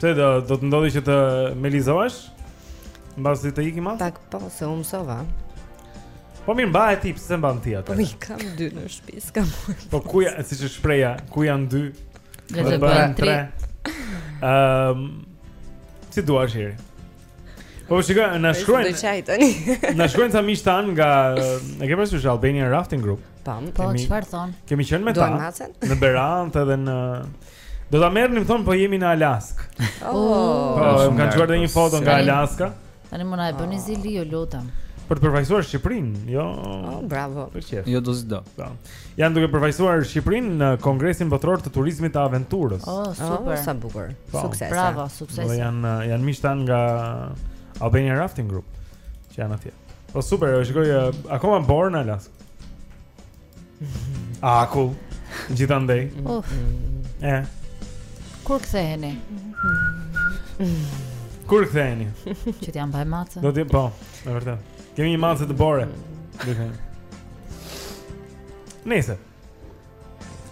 Pse do do të ndodhë që të melizohesh? Mbas të ikim atë? Pak po, se u mësova. Po mirë, mbaje ti, pse s'e mban ti atë? Po unë i kam dy në shpi, s'ka mërë pjesë. Po ku janë, siç e shpreha, ku janë dy? Le të bëhen tre. Um, si dua Shiri? Po më shikoj, na shkruajnë... Na shkruajnë tani. Na shkruajnë ca miq tanë nga... E ke parasysh Albanian Rafting Group. Po, po, çfarë thonë? Kemi qenë me ta. Në Berat edhe në... Do ta merrnim thonë po jemi në Alaskë. Oh. Po, më kanë çuar një foto nga Alaska. Tani mos na e bëni zili, ju lutem. Për të përfaqësuar Shqipërinë, jo. Oh, bravo. Për qejf. Jo do s'do. Po. Janë duke përfaqësuar Shqipërinë në Kongresin Botëror të Turizmit të Aventurës. Oh, oh super, oh, sa bukur. Po. Sukses. Bravo, sukses. Janë janë miqtë tanë nga Albania Rafting Group që janë atje. Po super, e shikoj akoma borë në Alaska. A akull Gjithandej Uff E Kur ktheheni? Kur ktheheni? Që t'jam bëj mace Do t'jam, po, e vërtetë Kemi një mace të borës Nese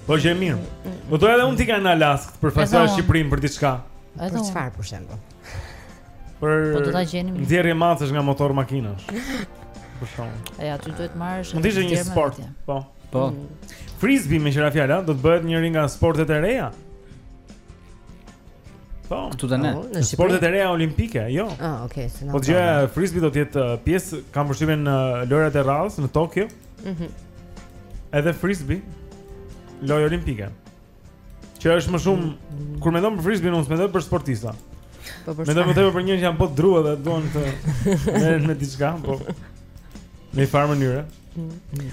Po që je mirë Po doja edhe unë të ikja në Alaskë Përfaqësuar Shqipërinë, për diçka Për çfarë, për shembull Për Po do ta gjeni mirë. Nxjerrje macesh nga motor makinash. Për shkak. E aty duhet marrësh. Mund të ishte një sport. Po. Po. Mm. Frisbee meqë ra fjala do të bëhet njëri nga sportet e reja. Po. Këtu tani. Po, sportet e reja olimpike, jo. Ah, okay, s'na. Po gjë frisbee do të jetë uh, pjesë kam përshtypjen në uh, lojërat e radhës në Tokyo. Mhm. Edhe frisbee lojë olimpike. Që është më shumë kur mendon për frisbin unë s'mendoj për sportista. Po për. Mendoj më tepër për njerëz që janë pa punë dhe duan të merren me diçka, po. Në një farë mënyre.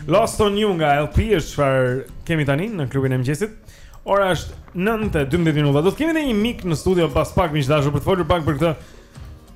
Lost on you nga LP është çfarë kemi tani në klubin e mëngjesit. Ora është 9:12 minuta. Do të kemi edhe një mik në studio pas pak miq të dashur për të folur pak për këtë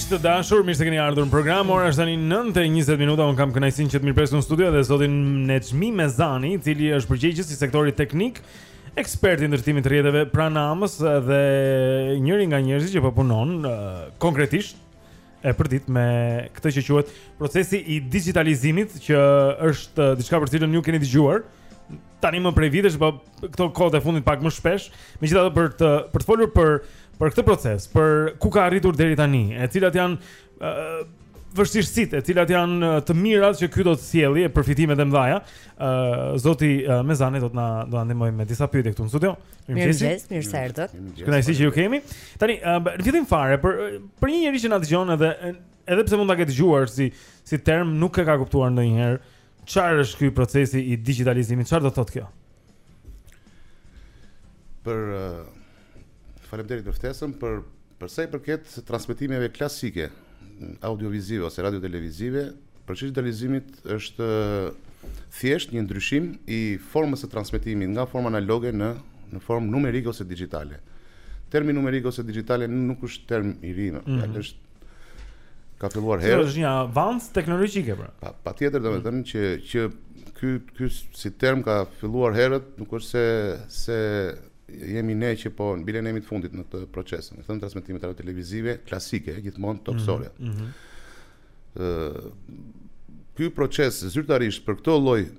Të dashur, mirë se keni ardhur në program. Ora është tani 9:20 minuta. Unë kam kënaqësinë që të mirëpres në studio dhe zotin Nexhmi Mezani, i cili është përgjegjës i sektorit teknik, ekspert i ndërtimit të rrjeteve pranë AMA-s dhe njëri nga njerëzit që po punon uh, konkretisht e përditë me këtë që quhet procesi i digjitalizimit që është uh, diçka për cilën ju keni dëgjuar tani më prej vitesh, po këto kohët e fundit pak më shpesh, megjithatë për të për të folur për për këtë proces, për ku ka arritur deri tani, e cilat janë uh, vështirësitë, e cilat janë të mirat që ky do të sjellë e përfitimet e mëdha. ë uh, zoti uh, Mezani do të na do na ndihmojë me disa pyetje këtu në studio. Mirëmëngjes, mirë se erdhët. Kënaqësi që ju kemi. Tani uh, në fillim fare për për një njeri që na dëgjon edhe edhe pse mund ta ketë dëgjuar si si term nuk e ka kuptuar ndonjëherë Çfarë është ky procesi i digjitalizimit? Çfarë do thotë kjo? Për uh, faleminderit për ftesën, për për sa i përket transmetimeve klasike audiovizive ose radiotelevizive, procesi i digjitalizimit është thjesht një ndryshim i formës së transmetimit nga forma analoge në në formë numerike ose digjitale. Termi numerike ose digjitale nuk është term i ri, mm -hmm. është Ka filluar herët. Kjo është një avancë teknologjike pra. Pa, patjetër domethënë mm. që, që ky, ky si term ka filluar herët, nuk është se, se jemi ne që po ne mbi, jemi të fundit në këtë proces. Domethënë transmitimet radio televizive, klasike, gjithmonë tokësore. Mm -hmm. uh, ky proces zyrtarisht për këtë lloj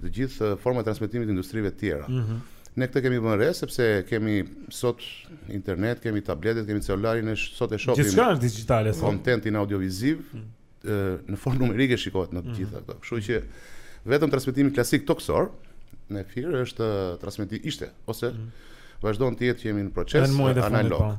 të gjitha format e transmetimit të industrive të tjera. Mm -hmm. Ne këtë kemi vënë re sepse kemi sot internet, kemi tabletet, kemi celularin, ne sot e shohim. Gjithçka është digjitale sot. Kontentin audioviziv mm -hmm. në formë numerike shikohet në të mhm. gjitha këto. Kështu që vetëm transmetimi klasik tokësor në efir është transmetim ishte ose mm -hmm. vazhdon të jetë që jemi në proces analog. Po.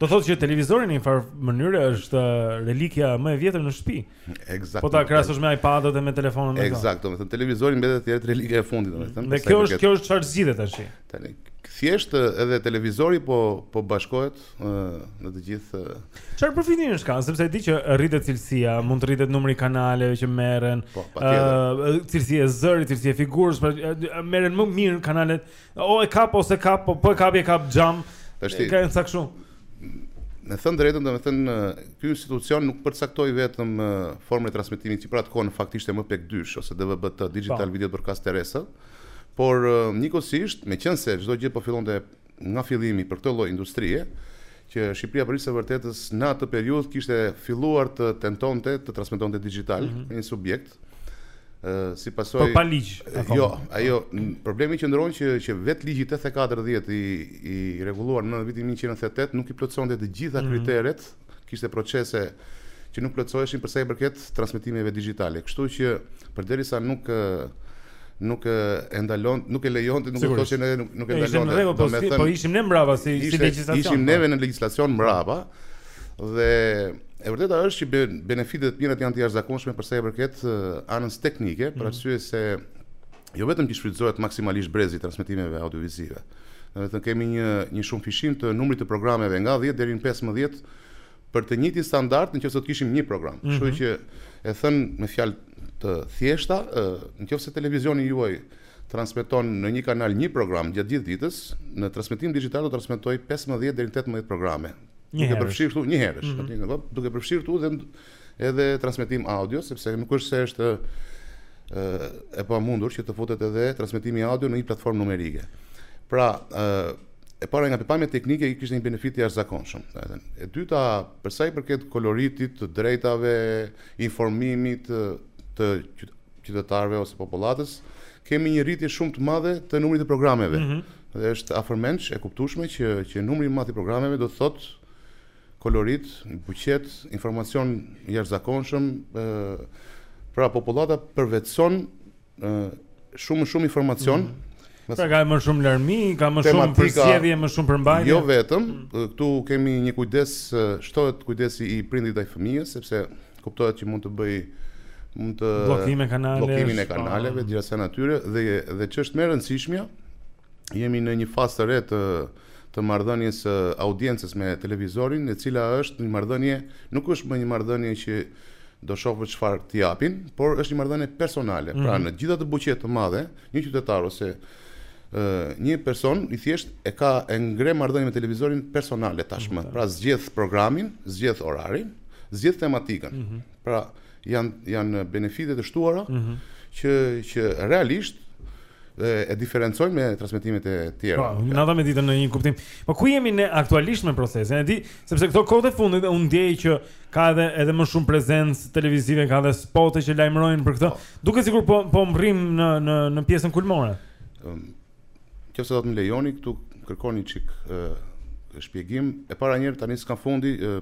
Do thotë që televizori në njëfarë mënyre është relikja më e vjetër në shtëpi. Ekzakt. Po ta krahasosh me iPad-et dhe me telefonin. Ekzakt, domethënë televizori mbetet thjesht relika e fundit, domethënë. Dhe kjo është kjo është çfarë zgjidhet tash. Tani thjesht edhe televizori po po bashkohet në të gjithë. Çfarë përfitimesh ka, sepse e di që rritet cilësia, mund të rritet numri i kanaleve që merren. Po, patjetër. Cilësia e zërit, cilësia e figurës, pra, merren më mirë kanalet. O e kap o s'e kap, po po e kapi e kap xham. Tashti. Ka një cak shumë. Me thënë të drejtën, domethënë, ky institucion nuk përcaktoi vetëm formën e transmitimit që pra të koduar faktisht në MPEG dysh, ose DVB-T Digital po. Video Broadcast Terrestrial, por njëkohësisht, meqenëse çdo gjë po fillonte nga fillimi për këtë lloj industrie, që Shqipëria për hir të së vërtetës në atë periudhë kishte filluar të tentonte të transmetonte dixhital, mm -hmm. një subjekt, si pasojë po pa ligj jo ajo problemi qëndron që që vetë ligji 840 i i rregulluar në vitin 1998 nuk i plotësonte të gjitha mm. kriteret kishte procese që nuk plotësoheshin përsa i përket transmetimeve digjitale kështu që përderisa nuk nuk e ndalon, nuk e lejonte, nuk e thoshte ne nuk, nuk e ndalon. Ishim në rregull, po, si, po ishim ne mbrapa si si legjislacion. Ishim neve po. në legjislacion mbrapa dhe E vërteta është që benefitet të mirat janë të jashtëzakonshme për sa i përket anës teknike, për mhm. arsye se jo vetëm që shfrytëzohet maksimalisht brezi i transmetimeve audiovizive. Domethënë kemi një një shumëfishim të numrit të programeve nga 10 deri në 15 për të njëjtin standard nëse do të kishim një program. Mhm. Kështu që e thënë me fjalë të thjeshta, nëse televizioni juaj transmeton në një kanal një program gjatë gjithë ditës, në transmetim dixhital do transmetojë 15 deri në 18 programe. Një herë përfshirë këtu njëherësh, mm -hmm. apo duke përfshirë këtu dhe edhe transmetim audio, sepse nuk është se është e pamundur që të futet edhe transmetimi audio në një platformë numerike. Pra, e para nga pikëpamja teknike kishte një benefit të jashtëzakonshëm, domethënë. E dyta, për sa i përket koloritit, të drejtave, informimit të qytetarëve ose popullatës, kemi një rritje shumë të madhe të numrit të programeve. Mm -hmm. Dhe është afërmendsh e kuptueshme që që numri i madh i programeve do të thotë kolorit, buqet, informacion i jashtëzakonshëm, ë pra popullata përvetëson ë shumë shumë informacion. Mm -hmm. Pra ka më shumë larmi, ka më shumë përzgjedhje, më shumë përmbajtje. Jo vetëm, mm -hmm. këtu kemi një kujdes, shtohet kujdesi i prindit ndaj fëmijës, sepse Kuptohet që mund të bëjë mund të bllokimin e kanale, bllokimin e kanaleve po. të kësaj natyre dhe dhe ç'është më e rëndësishmja, jemi në një fazë të re të të marrëdhënies së audiencës me televizorin, e cila është një marrëdhënie, nuk është më një marrëdhënie që do shohësh çfarë të japin, por është një marrëdhënie personale. Mm -hmm. Pra mhm. në gjithë atë buqetë të madhe, një qytetar ose një person i thjeshtë e ka e ngre marrëdhënien me televizorin personale tashmë. Mm, pra zgjedh programin, zgjedh orarin, zgjedh tematikën. Mm -hmm. Pra janë janë benefite të shtuara mm -hmm. që që realisht e, e diferencojnë me transmetimet e tjera. Po, njëra me tjetrën në një kuptim. Po ku jemi ne aktualisht me procesin? E di, sepse këto kohët e fundit unë ndjej që ka edhe edhe më shumë prezencë televizive, ka edhe spote që lajmërojnë për këtë. Po. Duket sikur po po mbërrijmë në në në pjesën kulmore. Ëm Qoftë se do të më lejoni këtu kërkon një çik ë shpjegim. E para një herë tani së fundi ë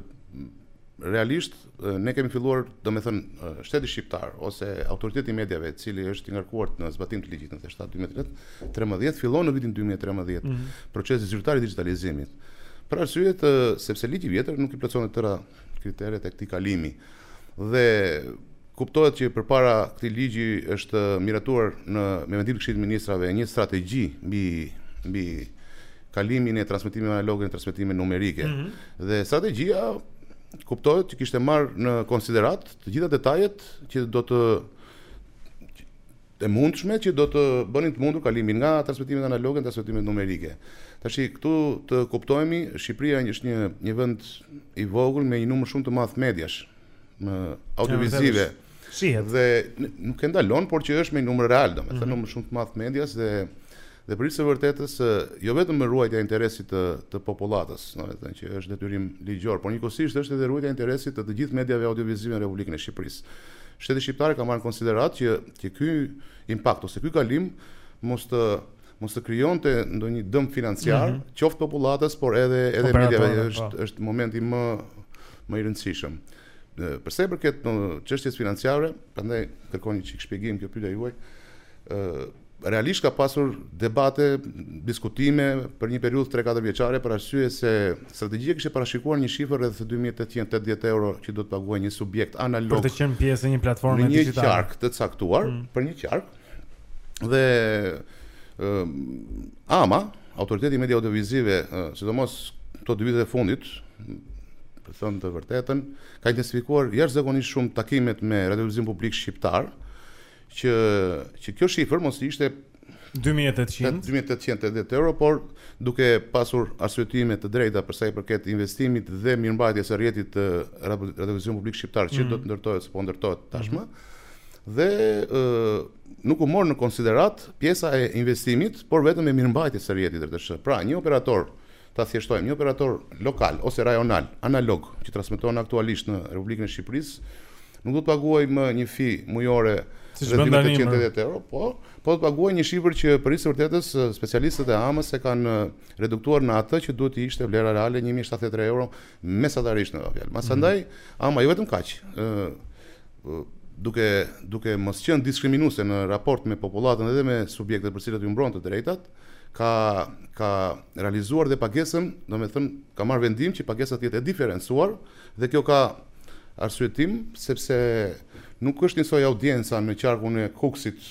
realisht ne kemi filluar, domethënë shteti shqiptar ose autoriteti i mediave, i cili është i ngarkuar në zbatim të ligjit 97 2013, fillon në vitin 2013 mm -hmm. procesi zyrtar i digitalizimit. Për arsye sepse ligji i vjetër nuk i plotësonte tëra kriteret e këtij kalimi. Dhe kuptohet që përpara këtij ligji është miratuar në me vendim të Këshillit të Ministrave një strategji mbi mbi kalimin e transmetimeve analoge në transmetime numerike. Mm -hmm. Dhe strategjia kuptohet që kishte marrë në konsideratë të gjitha detajet që do të të mundshme që do të bënin të mundur kalimin nga transmetimet analoge në transmetimet numerike. Tashi këtu të kuptohemi, Shqipëria është një një vend i vogël me një numër shumë të madh mediash audiovizive. Shihet. Dhe nuk e ndalon, por që është me një numër real, domethënë mm -hmm. numër shumë të madh mediash dhe Dhe për hir të së vërtetës, jo vetëm ruajtja e interesit të të popullatës, domethënë që është detyrim ligjor, por njëkohësisht është edhe ruajtja e interesit të të gjithë mediave audiovizive në Republikën e Shqipërisë. Shteti shqiptar e ka marrë në konsideratë që që ky impakt ose ky kalim mos të mos të krijonte ndonjë dëm financiar, mm -hmm. qoftë popullatës, por edhe edhe mediave po. është. është momenti më më i rëndësishëm. Për sa i përket çështjes financiare, prandaj kërkon një çik shpjegim kjo pyetja juaj. ë Realisht ka pasur debate, diskutime për një periudhë tre-katër vjeçare për arsye se strategjia kishte parashikuar një shifër rreth dy mijë e tetëqind e tetëdhjetë euro që duhet të paguajë një subjekt analog. Për të qenë pjesë e një platforme digjitale. Në një qark të caktuar, për një qark dhe ama, Autoriteti i Mediave Audiovizive, sidomos këto dy vite të fundit, për të thënë të vërtetën, ka intensifikuar jashtëzakonisht shumë takimet me Radiotelevizionin Publik Shqiptar, që që kjo shifër mos ishte 2800 2880 euro, por duke pasur arsyetime të drejta për sa i përket investimit dhe mirëmbajtjes së rrjetit të radiotelevizionit publik shqiptar që mm. do të ndërtohet se po ndërtohet tashmë. Mm -hmm. Dhe ë nuk u mor në konsideratë pjesa e investimit, por vetëm e mirëmbajtjes së rrjetit të RTSH. Pra, një operator Ta thjeshtojmë, një operator lokal ose rajonal analog që transmeton aktualisht në Republikën e Shqipërisë nuk do të paguajë më një fi mujore Siç bën rreth tani, 880 euro, po, po do të paguajë një shifër që për hir të së vërtetës specialistët e AMA-s e kanë reduktuar në atë që duhet të ishte vlera reale 1073 euro mesatarisht në fjalë. Pastaj AMA jo vetëm kaq, ë duke duke mos qenë diskriminuese në raport me popullatën dhe me subjektet për cilat u mbron të drejtat, ka ka realizuar dhe pagesën, domethënë ka marrë vendim që pagesa të jetë e diferencuar dhe kjo ka arsyetim sepse nuk është njësoj audienca në qarkun e Kukësit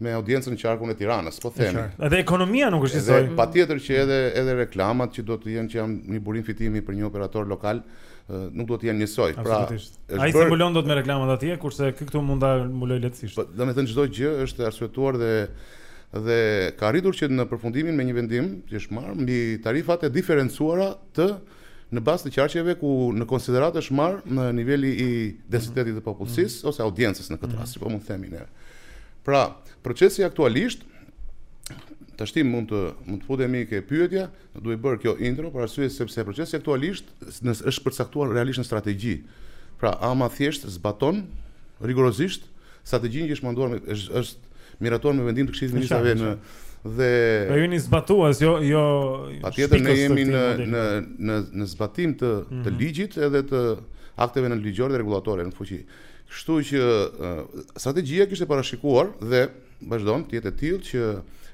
me audiencën në qarkun e Tiranës, po themi. Edhe ekonomia nuk është njësoj. Patjetër që edhe, edhe reklamat që do të jenë që janë një burim fitimi për një operator lokal, nuk do të jenë njësoj. Pra, ai bër... s'i mbulon dot me reklamat atje, kurse këtu mund ta mbulojë lehtësisht. Po, domethënë çdo gjë është arsyetuar dhe dhe ka arritur që në përfundimin me një vendim që është marrë mbi tarifat e diferencuara të në bazë të qarqeve ku në konsideratë është marrë në niveli i densitetit të popullsisë mhm. ose audiencës në këtë mhm. rast, po mund të themi ne. Pra, procesi aktualisht tashti mund të mund të futemi ke pyetja, Duhej bërë kjo intro për arsye sepse procesi aktualisht në në është përcaktuar realisht në strategji. Pra, AMA thjesht zbaton rigorozisht strategjinë që është menduar me është është miratuar me vendim të Këshillit të Ministrave në dhe Pra ju jeni zbatues, jo jo Patjetër ne jemi në në në në zbatim të të ligjit edhe të akteve nënligjore dhe rregullatore në fuqi. Kështu që strategjia kishte parashikuar dhe vazhdon të jetë e tillë që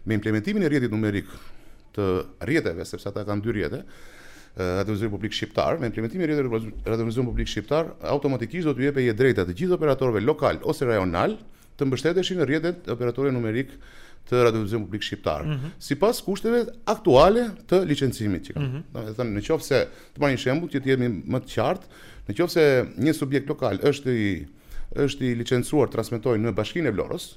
me implementimin e rrjetit numerik të rrjeteve, sepse ata kanë dy rrjete, radiotelevizioni publik shqiptar, me implementimin e rrjeteve të radiotelevizionit publik shqiptar, automatikisht do t'u jepej e drejta të gjithë operatorëve lokalë ose rajonalë të mbështeteshin në rrjetet e operatorëve numerikë të radiotelevizionit publik shqiptar, mm -hmm. sipas kushteve aktuale të licencimit që kanë. Mm -hmm. Domethënë, në qoftë se të marrim një shembull që të jemi më të qartë, në qoftë se një subjekt lokal është i është i licencuar të transmetojë në Bashkinë e Vlorës,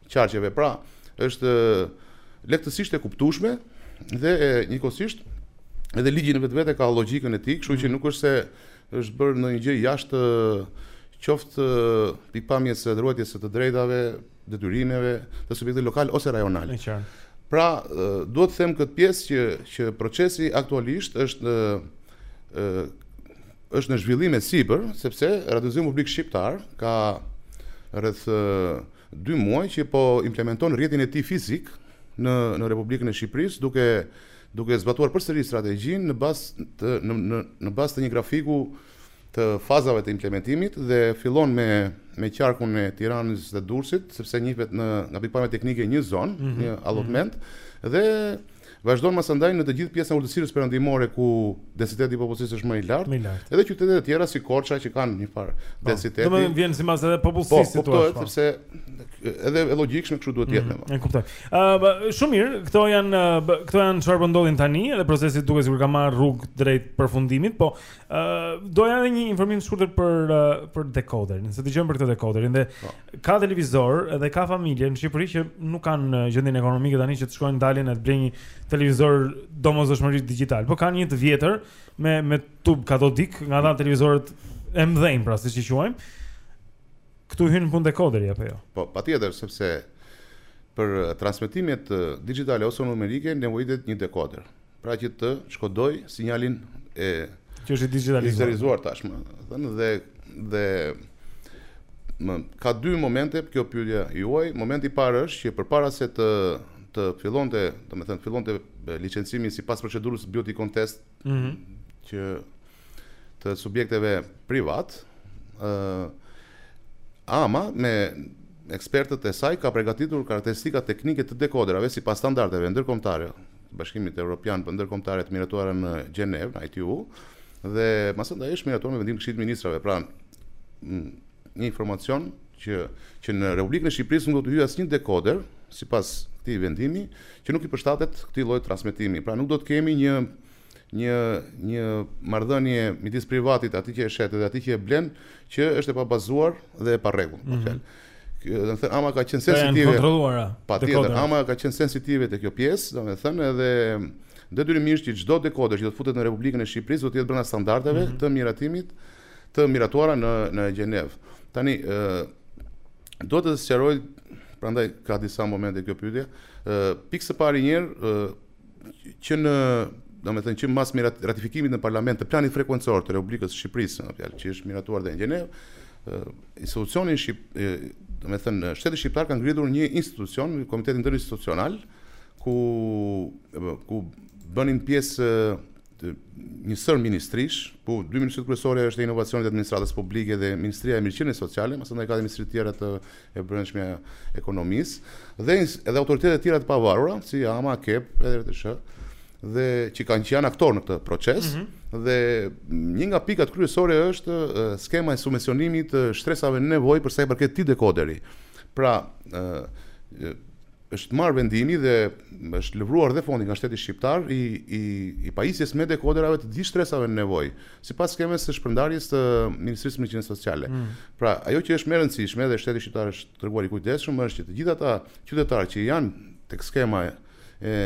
qarqeve. Pra, është lehtësisht e kuptueshme dhe njëkohësisht edhe ligji në vetvete ka logjikën e tij, kështu që mm. nuk është se është bërë ndonjë gjë jashtë qoftë pikëpamjes së ruajtjes së të drejtave, detyrimeve të subjektit lokal ose rajonal. Pra, duhet të them këtë pjesë që që procesi aktualisht është në është në zhvillim e sipër, sepse Radiotelevizioni Publik Shqiptar ka rreth Dy muaj që po implementon rrjetin e tij fizik në në Republikën e Shqipërisë, duke duke zbatuar përsëri strategjinë në bazë të në në në bazë të një grafiku të fazave të implementimit dhe fillon me me qarkun e Tiranës dhe Durrësit, sepse njihet nga pikëpamja teknike një zonë, mm -hmm. një allotment mm -hmm. dhe Vazhdon masandaj në të gjithë pjesën e Ultësirës Perëndimore ku densiteti i popullsisë është më i lartë. Më i lartë. Edhe qytetet e tjera si Korça që kanë një farë po, densiteti. Po, domethënë vjen sipas edhe popullsisë si thua. Po, kuptohet po. sepse edhe e logjikshme kështu duhet të jetë. Mm, e kuptoj. Ë, uh, shumë mirë, këto janë këto janë çfarë po ndodhin tani, edhe procesi duket sikur ka marrë rrugë drejt përfundimit, po ë uh, doja edhe një informim të shkurtër për uh, për dekoderin. Se dëgjojmë për këtë dekoderin dhe po. ka televizor dhe ka familje në Shqipëri që nuk kanë gjendjen ekonomike tani që të shkojnë dalin e të blejnë një televizor domosdoshmërisht digital, por kanë një të vjetër me me tub katodik, nga ata televizorët e mëdhenj pra siç i quajmë. Ktu hyn në punë dekoderi apo jo? Po, patjetër sepse për transmetimet digjitale ose numerike nevojitet një dekoder. Pra që të shkodojë sinjalin ë që është i digjitalizuar tashmë, domethënë dhe dhe ë ka dy momente kjo pyetja juaj. Momenti i parë është që përpara se të të fillonte, domethënë të fillonte licencimi sipas procedurës Beauty Contest mm -hmm. që të subjekteve privat, ë uh, AMA me ekspertët e saj ka përgatitur karakteristika teknike të dekoderave sipas standardeve ndërkombëtare Bashkimit Evropian për ndërkombëtare të miratuara në Gjenevë, në ITU, dhe masandaj është miratuar me vendim të Këshillit të Ministrave. Pra, një informacion që që në Republikën e Shqipërisë nuk do të hyjë asnjë dekoder sipas këtij vendimi që nuk i përshtatet këtij lloj transmetimi. Pra nuk do të kemi një një një marrëdhënie midis privatit, atij që e shet dhe atij që e blen, që është e pabazuar dhe e parregullt, mm -hmm. domethënë AMA ka qenë sensitive. Patjetër, AMA ka qenë sensitive te kjo pjesë, domethënë edhe detyrimisht që çdo dekoder që do të futet në Republikën e Shqipërisë do të jetë brenda standardeve mm -hmm. të miratimit të miratuara në në Gjenevë. Tani ë dua të sqaroj prandaj ka disa momente kjo pyetje. ë pikë së pari një herë Që në do me thënë që mas mira, ratifikimit në parlament të planit frekuencor të Republikës Shqipërisë, apo jo, që është miratuar dhe në Gjenevë, institucioni Shqip, do me thënë, shteti shqiptar ka ngritur një institucion, një komitet ndërinstitucional, ku, ku bënin pjesë një sërë ministrish, ku dy ministritë kryesore është e inovacionit e administratës publike dhe ministria e mirëqenies sociale, mandej ka dhe ministri të tjera të e brendshme ekonomisë dhe edhe autoritete të tjera të pavarura, si AMA, AKEP, edhe RTSH, dhe që kanë që janë aktorë në këtë proces mm -hmm. dhe një nga pikat kryesore është skema e subvencionimit të shtresave në nevojë për sa i përket këtij dekoderi. Pra, Është marrë vendimi dhe është lëvruar dhe fondi nga shteti shqiptar i i i pajisjes me dekodera e të gjithë shtresave në nevojë, sipas skemës së shpërndarjes të Ministrisë së Mirëqenies Sociale. Mm. Pra, ajo që është më e rëndësishme dhe shteti shqiptar është treguar i kujdesshëm është që të gjithë ata qytetarë që janë tek skema e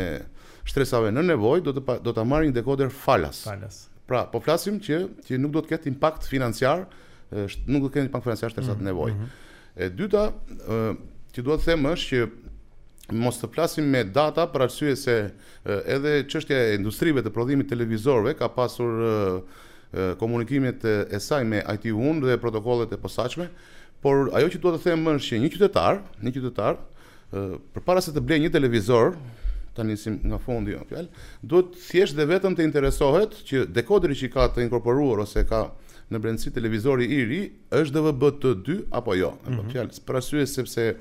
shtresave në nevojë do të do ta marrin dekoderin falas. Falas. Pra, po flasim që që nuk do të ketë impakt financiar, nuk do të ketë impakt financiar te shtresat mm. në nevojë. Mm. E dyta, që dua të them është që mos të flasim me data për arsye se edhe çështja e industrive të prodhimit televizorëve ka pasur komunikimet e saj me ITU-n dhe protokollet e posaçme, por ajo që dua të them është që një qytetar, një qytetar përpara se të blejë një televizor, ta nisim nga fundi apo jo, duhet thjesht dhe vetëm të interesohet që dekoderi që ka të inkorporuar ose ka në brendësi televizori i ri, Është DVB-T2 apo jo? Mm -hmm. Apo jo, për arsye sepse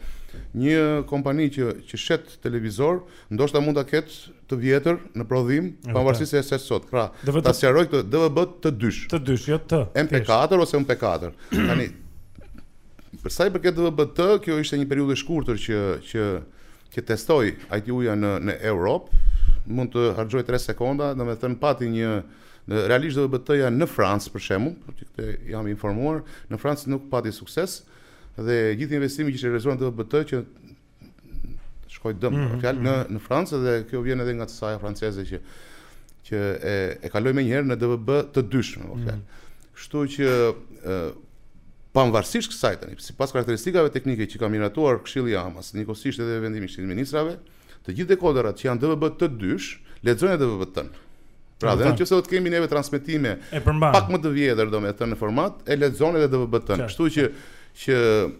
një kompani që që shet televizor, ndoshta mund ta ketë të vjetër në prodhim, pavarësisht se është sot. Pra, DVB... ta sqaroj këtë DVB-T dysh. T dysh, jo T. MP4 ose MP4. Tani për sa i përket DVB-T, kjo ishte një periudhë e shkurtër që që që testoi ITU-ja në në Europë, mund të harxhoj 3 sekonda, domethënë pati një Në realisht DVB-T-ja në Francë për shembull, për këtë jam informuar, në Francë nuk pati sukses dhe gjithë investimi që ishte realizuar në DVB-T që shkoi dëm, mm -hmm. apo jo mhm. në në Francë dhe kjo vjen edhe nga CSA-ja franceze që që e e kaloi menjëherë në DVB-T dyshin, apo jo. Mm -hmm. Kështu që ë pavarësisht kësaj tani, sipas karakteristikave teknike që ka miratuar Këshilli i AMA-s, njëkohësisht edhe vendimi i Këshillit të Ministrave, mm Të gjithë dekoderat që janë DVB-T dysh, lexojnë edhe DVB-T-në. Pra, edhe në qoftë se do të kemi neve transmetime pak më të vjetër, domethënë në format e lexon edhe DVB-T-në. Kështu që që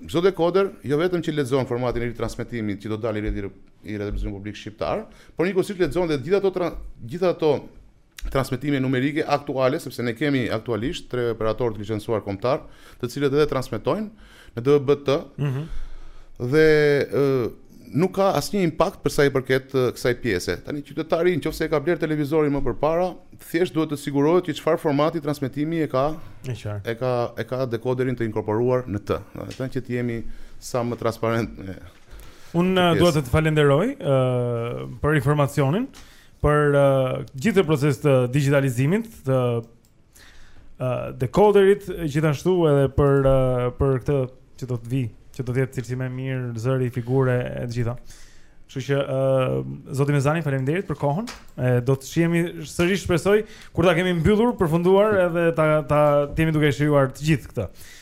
çdo dekoder jo vetëm që lexon formatin e ri të transmetimit që do të dalë i rrjetit i rrjetit publik shqiptar, por njëkohësisht lexon edhe gjithë ato gjithë ato transmetime numerike aktuale, sepse ne kemi aktualisht tre operatorë të licencuar kombëtarë, të cilët edhe transmetojnë në DVB-T. Ëh. Mm -hmm. Dhe ë nuk ka asnjë impakt për sa i përket kësaj pjese. Tani qytetari nëse e ka blerë televizorin më përpara, thjesht duhet të sigurohet që çfarë formati transmetimi e ka. E qartë. E ka e ka dekoderin të inkorporuar në të. Do të thënë që të jemi sa më transparentë. Unë dua të të falenderoj ë uh, për informacionin. për uh, gjithë këtë proces të digjitalizimit, të uh, dekoderit gjithashtu edhe për uh, për këtë që do të vijë, që do të jetë cilësi më e mirë, zëri, figure e të gjitha. Kështu që ë uh, zoti Mezani, faleminderit për kohën. E do të shihemi sërish shpresoj kur ta kemi mbyllur, përfunduar edhe ta të jemi duke shijuar të gjithë këtë.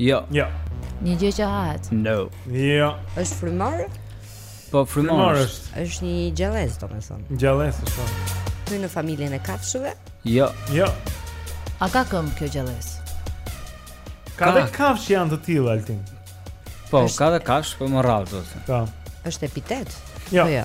Jo. Jo. Një gjë që hahet. No. Jo. Është frymor? Po frymor është. Është një gjallesë, domethënë. Gjallesë është. Po. Hyn në familjen e kafshëve? Jo. Jo. A ka këmbë kjo gjallesë? Ka dhe kafshë janë të tilla Altin. Po, është... ka dhe kafshë, po më rrallë, do të thënë. Po. Është epitet? Jo. Po jo.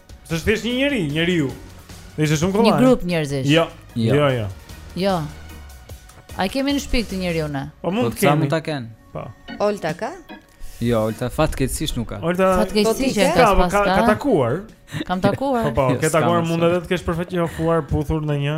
Se është thjesht një njeri, njeriu. Ishte shumë kollaj. Një grup njerëzish. Jo. Jo, jo. Jo. jo. E kemi në shpi këtë njeriun ne? Po mund po, të kemi. Sa mund ta kenë? Po. Olta ka? Jo, Olta fatkeqësisht nuk ka. Olta fatkeqësisht po ka, ka, ka, ka takuar. Kam takuar. Po, po, ke takuar mund edhe të kesh përqafuar puthur në një.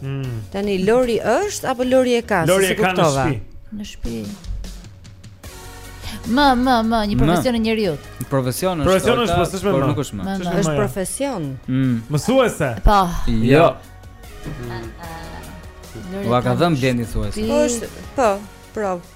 Mm. Tani Lori është apo Lori e ka? Lori e ka në shtëpi. Në shtëpi. Më, më, më, një profesion i njeriut. Një profesion është. Profesion është, po s'është më. Por nuk është më. Është profesion. Mm. Mësuese. Po. Jo. Ua ka dhënë Blendi thuaj. Po, po, prov.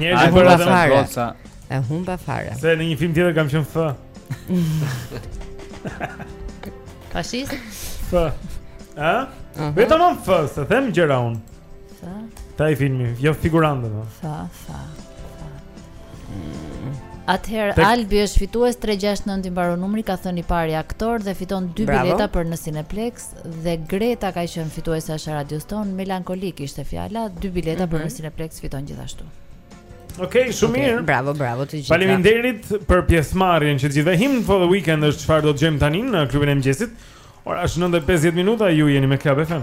Njerëz që bëra të goca. E humba fare. Se në një film tjetër kam qenë F. Fashist? F. A? Vetëm on F, se them gjëra unë. Sa? Te ai filmi, jo figurante. Sa, sa. Atëherë Tek... Albi është fitues 369 i mbaron numri, ka thënë i pari aktor dhe fiton dy bileta për në Cineplex. dhe Greta ka qenë fituesja e radios tonë, melankolik ishte fjala, dy bileta mm -hmm. për mhm. në Cineplex fiton gjithashtu. Okej, okay, shumë mirë. Okay, bravo, bravo të gjitha. Faleminderit për pjesëmarrjen të gjithëve Hymn for the weekend është çfarë do të dëgjojmë tani në klubin e mëngjesit. Ora është 9:50 minuta, ju jeni me Club FM.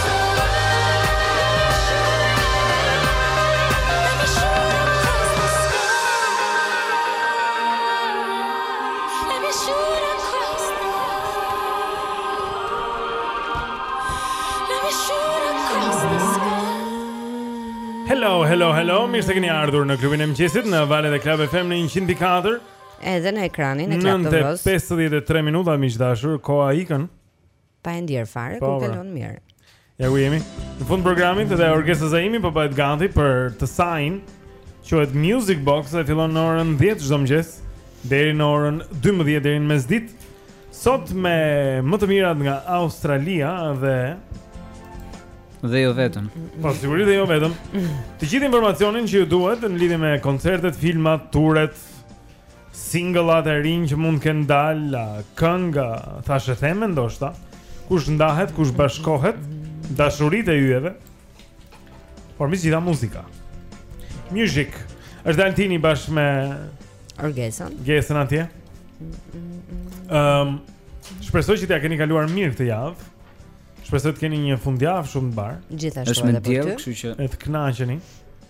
mirë se keni ardhur në klubin e mëngjesit në valët e Club FM në 104. Edhe në ekranin e Club TV-së. 53 minuta miq të dashur, koha ikën. Pa e ndjerë fare, po, kur pra. kalon mirë. Ja ku jemi. Në fund programit edhe Orgesa Zaimi po bëhet gati për të sajin. Quhet Music Box dhe fillon në orën 10 çdo mëngjes deri në orën 12 deri në mesditë. Sot me më të mirat nga Australia dhe dhe jo vetëm. Po sigurisht dhe jo vetëm. Të gjithë informacionin që ju duhet në lidhje me koncertet, filmat, turet, Singëllat e rinj që mund të kenë dalë, këngë, thashetheme ndoshta. Kush ndahet, kush bashkohet, dashuritë e yjeve. Por mbi të gjitha muzika. Music. Është Altini bashkë me Orgesën. Gesën atje. Ehm, um, shpresoj që t'ia keni kaluar mirë këtë javë. Shpresoj të keni një fundjavë shumë të mbarë. Gjithashtu edhe për ty. Është me diell, kështu që e të kënaqeni.